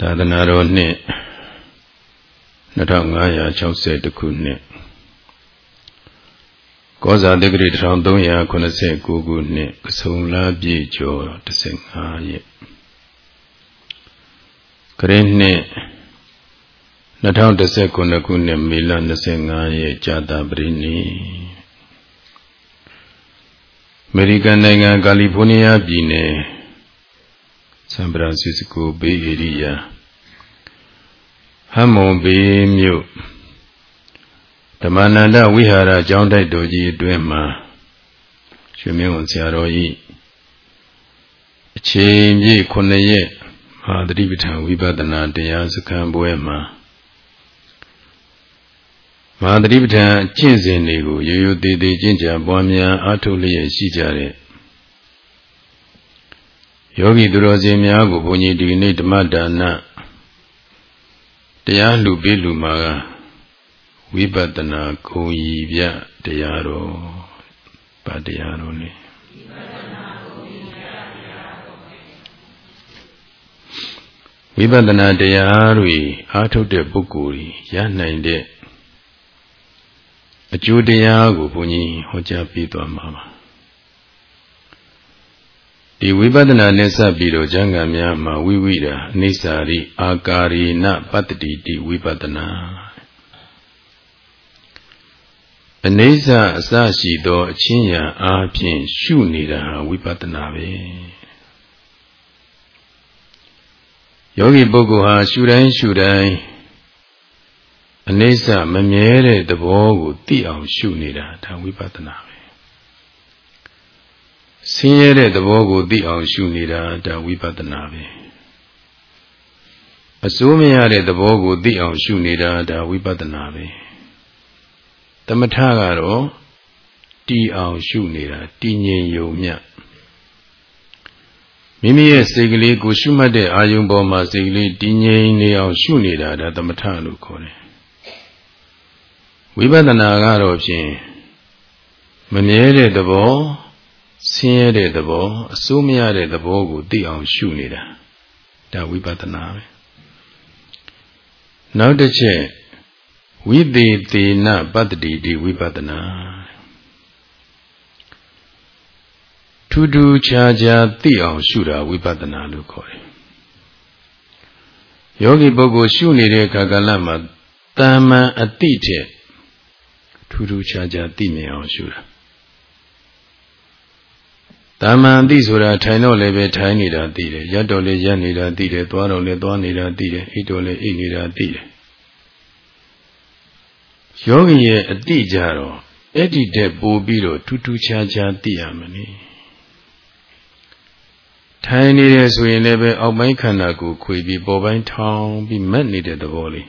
သာသနာတော်နှစ်2560ခုနှစ်ကောဇာတက္ကရီ1389ခုနှစ်အစုံလာပြည့်ကျော်15ရက်ခရစ်နှစ်2019ခုနှစ်မေလ25ရက်ကြာတာပရိနိအမေရိကန်နိုင်ငံကာလီဖိုးနီးယားပြည်နယ် ဆန်ဖရန်စစ္စကိုဘေးဧရိယာဟမ်မွန်ဘေးမြို့ဓမ္မနန္ဒဝိဟာရကျောင်းတိုက်တော်ကြီးအတွင်းမှာရွှေမင်းဝန်ဆရာတော်ဤအချိန်ပြည့်9ရက်မဟာသတိပဋ္ဌာန်ဝိပဿနာတရားစခန်းပွဲမှာမဟာသတိပဋ္ဌာန်ကျင့်စဉ်တွေကိုရိုးရိုးသေးသေးကျင့်ကြံပွားများအားထုတ်လျက်ရှိကြတဲ့ ယောဂီသူတော်စင်များကိုဘုန်းကြီးဒီနေ့ဓမ္မဒါနတရားလူပေးလူမှာကဝိပဿနာခုံရီပြတရားတော်ဗာတရားတော်လေဝိပဿနာတရားတွေအားထုတ်တဲ့ပုဂ္ဂိုလ်ကြီးရနိုင်တဲ့အကျိုးတရားကိုဘုန်းကြီးဟောကြားပေးသွားမှာပါ ဒီဝိပဿနာနဲ့စပ်ပြီးတော့ကျမ်းဂန်များမှာဝိဝိတာအိစ္ဆာရိအာကာရိနပတ္တိတိဝိပဿနာအနေဆာအစရှိသောအချင်းရာအားဖြင့်ရှုနေတာဟာဝိပဿနာပဲယောဂီပုဂ္ဂိုလ်ဟာရှုတိုင်းရှုတိုင်းအနေဆာမမြဲတဲ့သဘောကိုသိအောင်ရှုနေတာဒါဝိပဿနာပဲ ဆင်းရဲတဲ့သဘောကိုသိအောင်ရှုနေတာဒါဝိပဿနာပဲအစိုးမရတဲ့သဘောကိုသိအောင်ရှုနေတာဒါဝိပဿနာပဲသမထကတော့တီအောင်ရှုနေတာတည်ငြိမ်ယုံမြမိမိရဲ့စိတ်ကလေးကိုရှုမှတ်တဲ့အာယုံပေါ်မှာစိတ်ကလေးတည်ငြိမ်နေအောင်ရှုနေတာဒါသမထလို့ခေါ်တယ်ဝိပဿနာကတော့ဖြင့်မမြဲတဲ့သဘော ဆင်းရဲတဲ့သဘောအစိုးမရတဲ့သဘောကိုသိအောင်ရှုနေတာဒါဝိပဿနာပဲနောက်တစ်ချက်ဝိသေသေနပတ္တိတိဝိပဿနာထူးထူးခြားခြားသိအောင်ရှုတာဝိပဿနာလို့ခေါ်တယ်ယောဂီပုဂ္ဂိုလ်ရှုနေတဲ့ခါကလမှာတာမန်အတိထက်ထူးထူးခြားခြားသိမြင်အောင်ရှုတာ တာမန်သိဆိုတာထိုင်တော့လည်းပဲထိုင်နေတာသိတယ်ရက်တော့လည်းရက်နေတာသိတယ်သွားတော့လည်းသွားနေတာသိတယ်အိတ်တော့လည်းအိတ်နေတာသိတယ်ယောဂီရဲ့အတိကြတော့အဲ့ဒီတဲ့ပို့ပြီးတော့ထူးထူးခြားခြားသိရမလို့ထိုင်နေတယ်ဆိုရင်လည်းပဲအောက်ပိုင်းခန္ဓာကိုခွေပြီးပေါ်ပိုင်းထောင်ပြီးမက်နေတဲ့သဘောလေး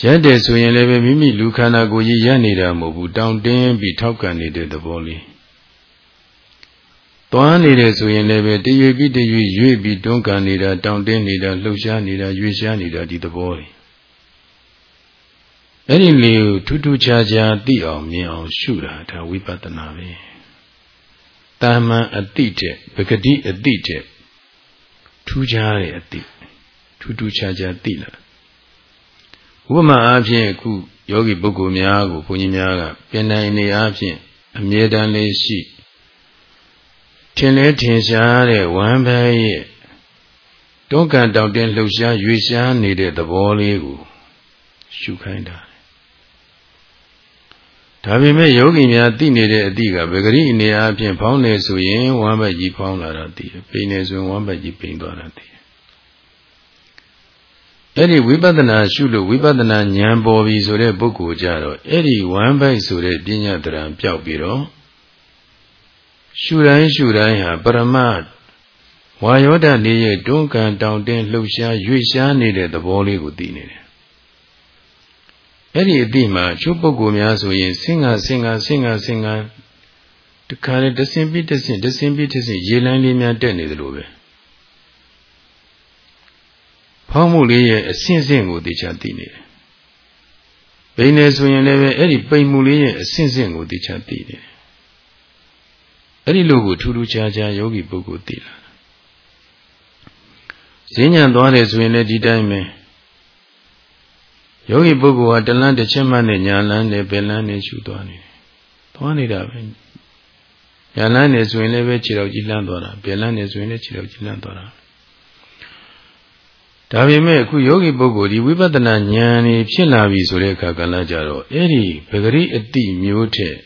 ရက်တယ်ဆိုရင်လည်းပဲမိမိလူခန္ဓာကိုယ်ကြီးရက်နေတာမဟုတ်ဘူးတောင်းတင်းပြီးထောက်ကန်နေတဲ့သဘောလေး သွားနေတယ်ဆိုရင်လည်းပဲတရွေပြီးတရွေရွေ့ပြီးတွန်းကန်နေတာတောင့်တင်းနေတာလှုပ်ရှားနေတာရွေ့ရှားနေတာဒီသဘောတွေအဲ့ဒီလေကိုထူးထူးခြားခြားသိအောင်မြင်အောင်ရှုတာဒါဝိပဿနာပဲတာမန်အတိတဲ့ပဂတိအတိတဲ့ထူးခြားတဲ့အတိထူးထူးခြားခြားသိလာဥပမာအားဖြင့်အခုယောဂီပုဂ္ဂိုလ်များကိုဘုန်းကြီးများကပြင်နိုင်နေအားဖြင့်အမြဲတမ်းလေးရှိ ထင်လဲထင်ရှားတဲ့ဝမ်းပဲရဲ့တွန်းကန်တောင့်တင်းလှုပ်ရှားရွေရှားနေတဲ့သဘောလေးကိုရှုခိုင်းတာဒါပေမဲ့ယောဂီများသိနေတဲ့အသည့်ကဗဂရိအနေအချင်းဖောင်းနေဆိုရင်ဝမ်းဘက်ကြီးဖောင်းလာတာသိတယ်ပိန်နေဆိုရင်ဝမ်းဘက်ကြီးပိန်သွားတာသိတယ်အဲ့ဒီဝိပဿနာရှုလို့ဝိပဿနာဉာဏ်ပေါ်ပြီဆိုတဲ့ပုဂ္ဂိုလ်ကြတော့အဲ့ဒီဝမ်းဘက်ဆိုတဲ့ပညာတရံပျောက်ပြီးတော့ ရှုတိုင်းရှုတိုင်းဟာပရမတ်ဝါယောဒလေးရဲ့တွန်းကန်တောင်တင်းလှုပ်ရှားရွေ့ရှားနေတဲ့သဘောလေးကိုသိနေတယ်။အဲ့ဒီအတိမှာချုပ်ပုဂ္ဂိုလ်များဆိုရင်ဆင်းငါဆင်းငါဆင်းငါဆင်းငါတခါလေတဆင်ပြီးတဆင်တဆင်ပြီးတဆင်ရေလန်းလေးများတက်နေသလိုပဲ။ဖောင်းမှုလေးရဲ့အဆင့်ဆင့်ကိုသိချသိနေတယ်။ဘိနေဆိုရင်လည်းပဲအဲ့ဒီပိန်မှုလေးရဲ့အဆင့်ဆင့်ကိုသိချသိနေတယ် အဲ့ဒီလိုကိုထူးထူးခြားခြားယောဂီပုဂ္ဂိုလ်သိလာဈဉ္ညာသွားတယ်ဆိုရင်လည်းဒီတိုင်းပဲယောဂီပုဂ္ဂိုလ်ဟာတလန်းတစ်ချက်မှနဲ့ညာလန်းနဲ့ပင်လန်းနဲ့ရှုသွားနေတယ်သွားနေတာပဲညာလန်းနဲ့ဆိုရင်လည်းပဲခြေတော်ကြီးလန်းသွားတာပင်လန်းနဲ့ဆိုရင်လည်းခြေတော်ကြီးလန်းသွားတာဒါပေမဲ့အခုယောဂီပုဂ္ဂိုလ်ဒီဝိပဿနာဉာဏ်นี่ဖြစ်လာပြီဆိုတဲ့အခါကလည်းကြတော့အဲ့ဒီပဂရိအတိမျိုးထက်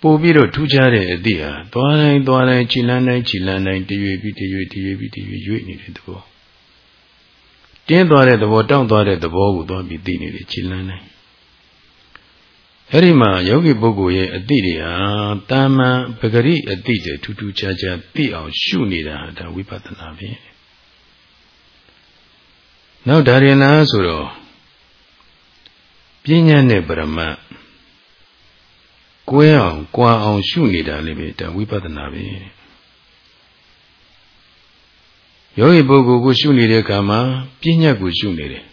ပို့ပြီးတော့ထူးခြားတဲ့အသည့်ဟာသွားတိုင်းသွားတိုင်းခြိလန်းတိုင်းခြိလန်းတိုင်းတရွေပြီးတရွေတရွေပြီးတရွေရွေ့နေတဲ့သဘောတင်းသွားတဲ့သဘောတောင့်သွားတဲ့သဘောကိုသွားပြီးသိနေတယ်ခြိလန်းတိုင်းအဲ့ဒီမှာယောဂီပုဂ္ဂိုလ်ရဲ့အသည့်တွေဟာတာမန်ပဂရိအသည့်တွေထူးထူးခြားခြားသိအောင်ရှုနေတာဒါဝိပဿနာပဲနောက်ဒါရင်လားဆိုတော့ပညာနဲ့ပရမတ် ကွဲအောင်ကွာအောင်ရှုနေတာလည်းပဲဒါဝိပဿနာပဲယောဂီပုဂ္ဂိုလ်ကိုရှုနေတဲ့အခါမှာပညာကိုရှုနေတယ်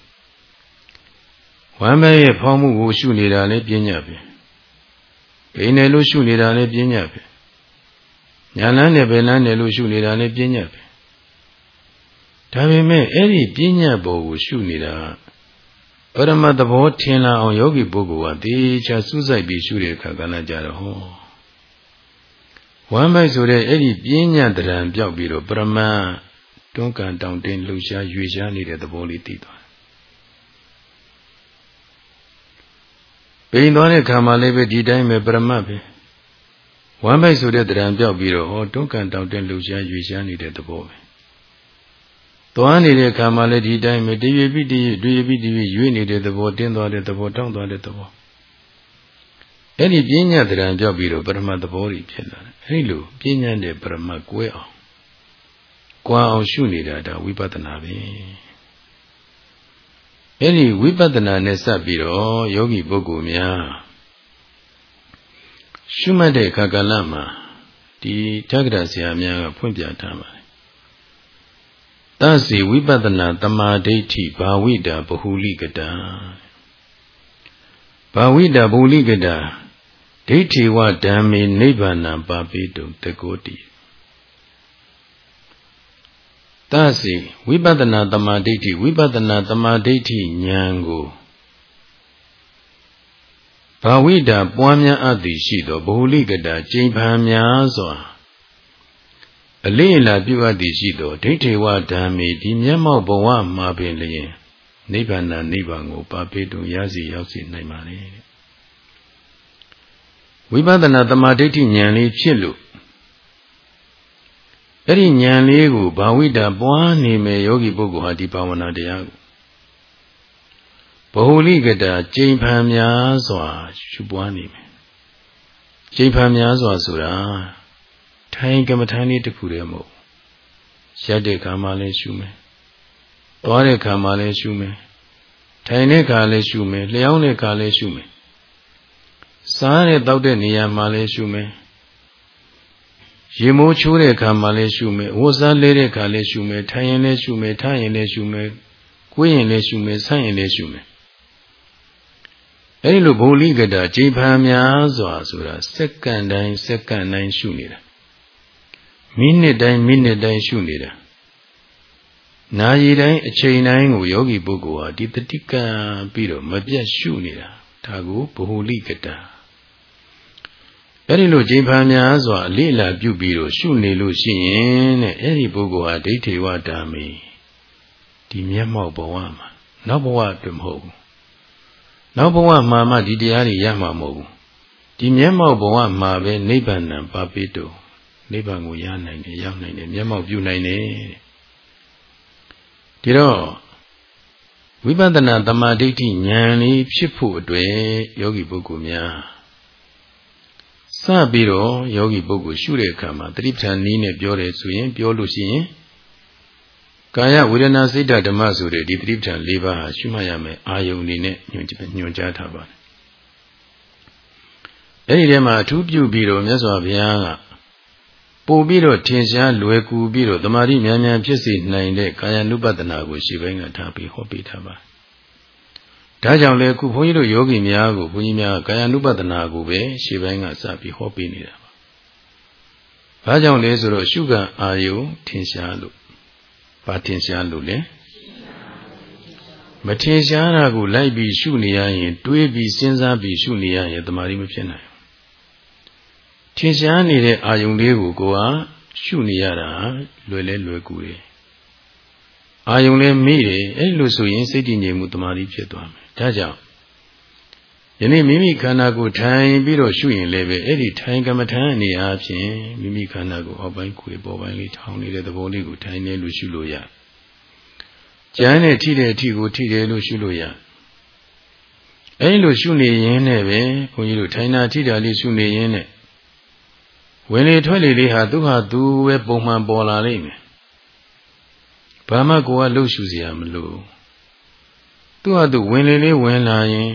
ဝမ်းမဲရဲ့ဖောင်းမှုကိုရှုနေတာလည်းပညာပဲဘိနေလို့ရှုနေတာလည်းပညာပဲညာလန်းနဲ့ဘယ်လန်းနဲ့လို့ရှုနေတာလည်းပညာပဲဒါပေမဲ့အဲ့ဒီပညာဘောကိုရှုနေတာ ပရမတ်သဘောထင်လာအောင်ယောဂီပုဂ္ဂိုလ်ကတေချာစူးစိုက်ပြီးရှုတဲ့အခါကလည်းကြတော့ဟောဝမ်းမိုက်ဆိုတဲ့အဲ့ဒီပညာတရံပြောက်ပြီးတော့ပရမတ်တွန်းကန်တောင်တင်းလှူရှားရွေရှားနေတဲ့သဘောလေးသိသွားပိန်သွားတဲ့ခါမှလည်းပဲဒီတိုင်းပဲပရမတ်ပဲဝမ်းမိုက်ဆိုတဲ့တရံပြောက်ပြီးတော့ဟောတွန်းကန်တောင်တင်းလှူရှားရွေရှားနေတဲ့သဘောပဲ သွားနေတဲ့အခါမှာလည်းဒီတိုင်းပဲတရွေပြီးတရွေတရွေပြီးတရွေရွေ့နေတဲ့သဘောတင်းသွားတဲ့သဘောတောင်းသွားတဲ့သဘောအဲ့ဒီပညာတရံပြောက်ပြီးတော့ပရမတ်သဘောကြီးဖြစ်လာတယ်အဲ့လိုပညာနဲ့ပရမတ်ကွဲအောင်ကွာအောင်ရှုနေတာဒါဝိပဿနာပဲအဲ့ဒီဝိပဿနာနဲ့စပ်ပြီးတော့ယောဂီပုဂ္ဂိုလ်များရှုမှတ်တဲ့ခါကလမှာဒီတက္ကရာဆရာများကဖွင့်ပြထားပါ သစီဝိပဿနာတမာဒိဋ္ဌိဘာဝိတာဘဟုလိကတာဘာဝိတာဘဟုလိကတာဒိဋ္ဌိဝဓမ္မေနိဗ္ဗာနံပါပိတုတကောတိသစီဝိပဿနာတမာဒိဋ္ဌိဝိပဿနာတမာဒိဋ္ဌိဉာဏ်ကိုဘာဝိတာပွားများအပ်သည်ရှိသောဘဟုလိကတာကျိန်ဖန်များစွာ အလေးအလာပြုအပ်သည်ရှိသောဒိဋ္ဌိဝဓမ္မေဒီမျက်မှောက်ဘဝမှာပင်လျင်နိဗ္ဗာန်နိဗ္ဗာန်ကိုပါပေတုရစီရောက်စီနိုင်ပါလေဝိပဿနာတမာဒိဋ္ဌိဉာဏ်လေးဖြစ်လို့အဲ့ဒီဉာဏ်လေးကိုဘာဝိတာပွားနေမယ်ယောဂီပုဂ္ဂိုလ်ဟာဒီဘာဝနာတရားကိုဘဟုလိကတာကျိန်ဖန်များစွာရှုပွားနေမယ်ကျိန်ဖန်များစွာဆိုတာ ထိုင်ကမ္မထာလေးတစ်ခုတည်းမဟုတ်ရက်တဲ့ခါမှလည်းရှုမယ်သွားတဲ့ခါမှလည်းရှုမယ်ထိုင်တဲ့ခါလည်းရှုမယ်လျှောင်းတဲ့ခါလည်းရှုမယ်စားတဲ့တောက်တဲ့နေရာမှာလည်းရှုမယ်ရေမိုးချိုးတဲ့ခါမှလည်းရှုမယ်ဝတ်စားလဲတဲ့ခါလည်းရှုမယ်ထိုင်ရင်လည်းရှုမယ်ထားရင်လည်းရှုမယ်ကိုယ်ရင်လည်းရှုမယ်ဆန့်ရင်လည်းရှုမယ်အဲဒီလိုဘုံလိကတာခြေဖန်များစွာဆိုတာစက္ကန့်တိုင်းစက္ကန့်တိုင်းရှုနေတာ မိနစ်တိုင်းမိနစ်တိုင်းရှုနေတာနာရီတိုင်းအချိန်တိုင်းကိုယောဂီပုဂ္ဂိုလ်ဟာဒီတတိကံပြီးတော့မပြတ်ရှုနေတာဒါကိုဘ ਹੁ လိကတာအဲ့ဒီလိုချိန်ဖန်များစွာအလေးလာပြုပြီးတော့ရှုနေလို့ရှိရင်တဲ့အဲ့ဒီပုဂ္ဂိုလ်ဟာဒိဋ္ဌိဝဓာမိဒီမျက်မှောက်ဘဝမှာနောက်ဘဝအတွင်းမဟုတ်ဘူးနောက်ဘဝမှာမှဒီတရားတွေရမှာမဟုတ်ဘူးဒီမျက်မှောက်ဘဝမှာပဲနိဗ္ဗာန်ပါပိတု နိဗ္ဗာန်ကိုရနိုင်တယ်ရောက်နိုင်တယ်မျက်မှောက်ပြုနိုင်တယ်ဒီတော့ဝိပဿနာတမာဒိဋ္ဌိဉာဏ်လေးဖြစ်ဖို့အတွက်ယောဂီပုဂ္ဂိုလ်များစပြီးတော့ယောဂီပုဂ္ဂိုလ်ရှုတဲ့အခါမှာတတိပဋ္ဌာန်နည်းနဲ့ပြောတယ်ဆိုရင် ပြောလို့ရှိရင်ကာယဝေဒနာစိတ်ဓမ္မဆိုတဲ့ဒီတတိပဋ္ဌာန်၄ပါးဟာရှုမှတ်ရမယ်အာယုန်နေနဲ့ညွှန်ညွှန်ကြားထားပါတယ်အဲ့ဒီထဲမှာအထူးပြုပြီးတော့မြတ်စွာဘုရားက ပို့ပြီးတော့ထင်ရှားလွယ်ကူပြီးတော့တမာတိများများဖြစ်စေနိုင်တဲ့ကာယ ानु ပတနာကိုရှေ့ပိုင်းကထားပြီးဟောပေးထားပါဒါကြောင့်လေခုဘုန်းကြီးတို့ယောဂီများကိုဘုန်းကြီးများကာယ ानु ပတနာကိုပဲရှေ့ပိုင်းကစပြီးဟောပေးနေတာပါဘာကြောင့်လဲဆိုတော့ရှုခံအာယုထင်ရှားလို့ဘာထင်ရှားလို့လဲမထင်ရှားတာကိုလိုက်ပြီးရှုနေရရင် တွေးပြီးစဉ်းစားပြီးရှုနေရရင်တမာရီမဖြစ်နိုင် ထင်ရှားနေတဲ့အာယုံလေးကိုကိုကရှုနေရတာလွယ်လဲလွယ်ကူတယ်အာယုံလဲမိတယ်အဲ့လိုဆိုရင်စိတ်တည်ငြိမ်မှုတမာရီဖြစ်သွားမယ်ဒါကြောင့်ယနေ့မိမိခန္ဓာကိုထိုင်ပြီးတော့ရှုရင်လည်းပဲအဲ့ဒီထိုင်ကမ္မထန်အနေအားဖြင့်မိမိခန္ဓာကိုအောက်ပိုင်းခွေပေါ်ပိုင်းလေးထောင်းနေတဲ့သဘောလေးကိုထိုင်နေလို့ရှုလို့ရကျမ်းနဲ့ထိတဲ့အထိကိုထိတယ်လို့ရှုလို့ရအဲ့လိုရှုနေရင်နဲ့ပဲဘုန်းကြီးတို့ထိုင်တာထိတာလေးရှုနေရင်နဲ့ ဝင်လေထွက်လေလေးဟာသူဟာသူပဲပုံမှန်ပေါ်လာလိမ့်မယ်ဘာမှကိုယ်ကလှုပ်ရှုเสียမလို့သူဟာသူဝင်လေလေးဝင်လာရင်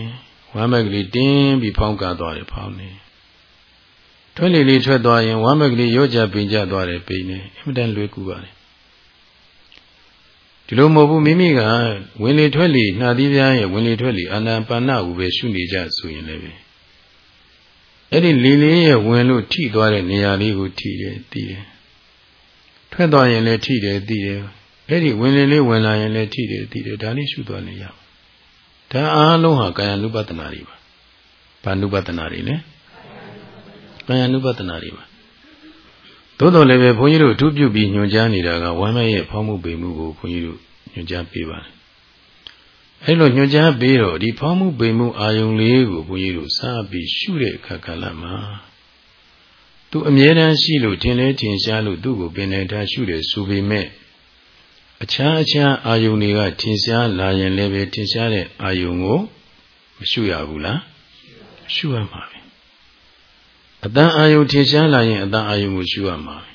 ဝမ်းမက်ကလေးတင်းပြီးဖောင်းကားသွားတယ်ဖောင်းနေထွက်လေလေးထွက်သွားရင်ဝမ်းမက်ကလေးရော့ကြပင်ကြသွားတယ်ပိန်နေအမှန်တန်လွယ်ကူပါလေဒီလိုမဟုတ်ဘူးမိမိကဝင်လေထွက်လေနှာသီးပြားရဲ့ဝင်လေထွက်လေအာနာပါနကိုပဲရှုနေကြဆိုရင်လည်းပဲ အဲ့ဒီလီလေးရဲ့ဝင်လို့ထိသွားတဲ့နေရာလေးကိုထိတယ်သိတယ်ထွက်သွားရင်လည်းထိတယ်သိတယ်အဲ့ဒီဝင်လေလေးဝင်လာရင်လည်းထိတယ်သိတယ်ဒါလေးရှုသွားနေရအောင်ဒါအားလုံးဟာကာယ ानु ပတနာတွေပါဘာ ानु ပတနာတွေလဲကာယ ानु ပတနာတွေပါသို့တော်လည်းပဲဘုန်းကြီးတို့အထူးပြုပြီးညွှန်ကြားနေတာကဝမ်းမဲ့ရဲ့ဖောင်းမှုပိန်မှုကိုဘုန်းကြီးတို့ညွှန်ကြားပေးပါတယ် အဲလိုညွှန်ကြားပေးတော့ဒီဖောင်းမှုပိန်မှုအာယုံလေးကိုဘုန်းကြီးတို့စပြီးရှုတဲ့အခါကလည်းမှာသူအမြဲတမ်းရှိလို့ထင်လဲထင်ရှားလို့သူ့ကိုပင်နေထားရှုတယ်ဆိုပေမဲ့အခြားအခြားအာယုန်တွေကထင်ရှားလာရင်လည်းပဲထင်ရှားတဲ့အာယုန်ကိုမရှုရဘူးလားရှုရမှာပဲအတန်အာယုန်ထင်ရှားလာရင်အတန်အာယုန်ကိုရှုရမှာပဲ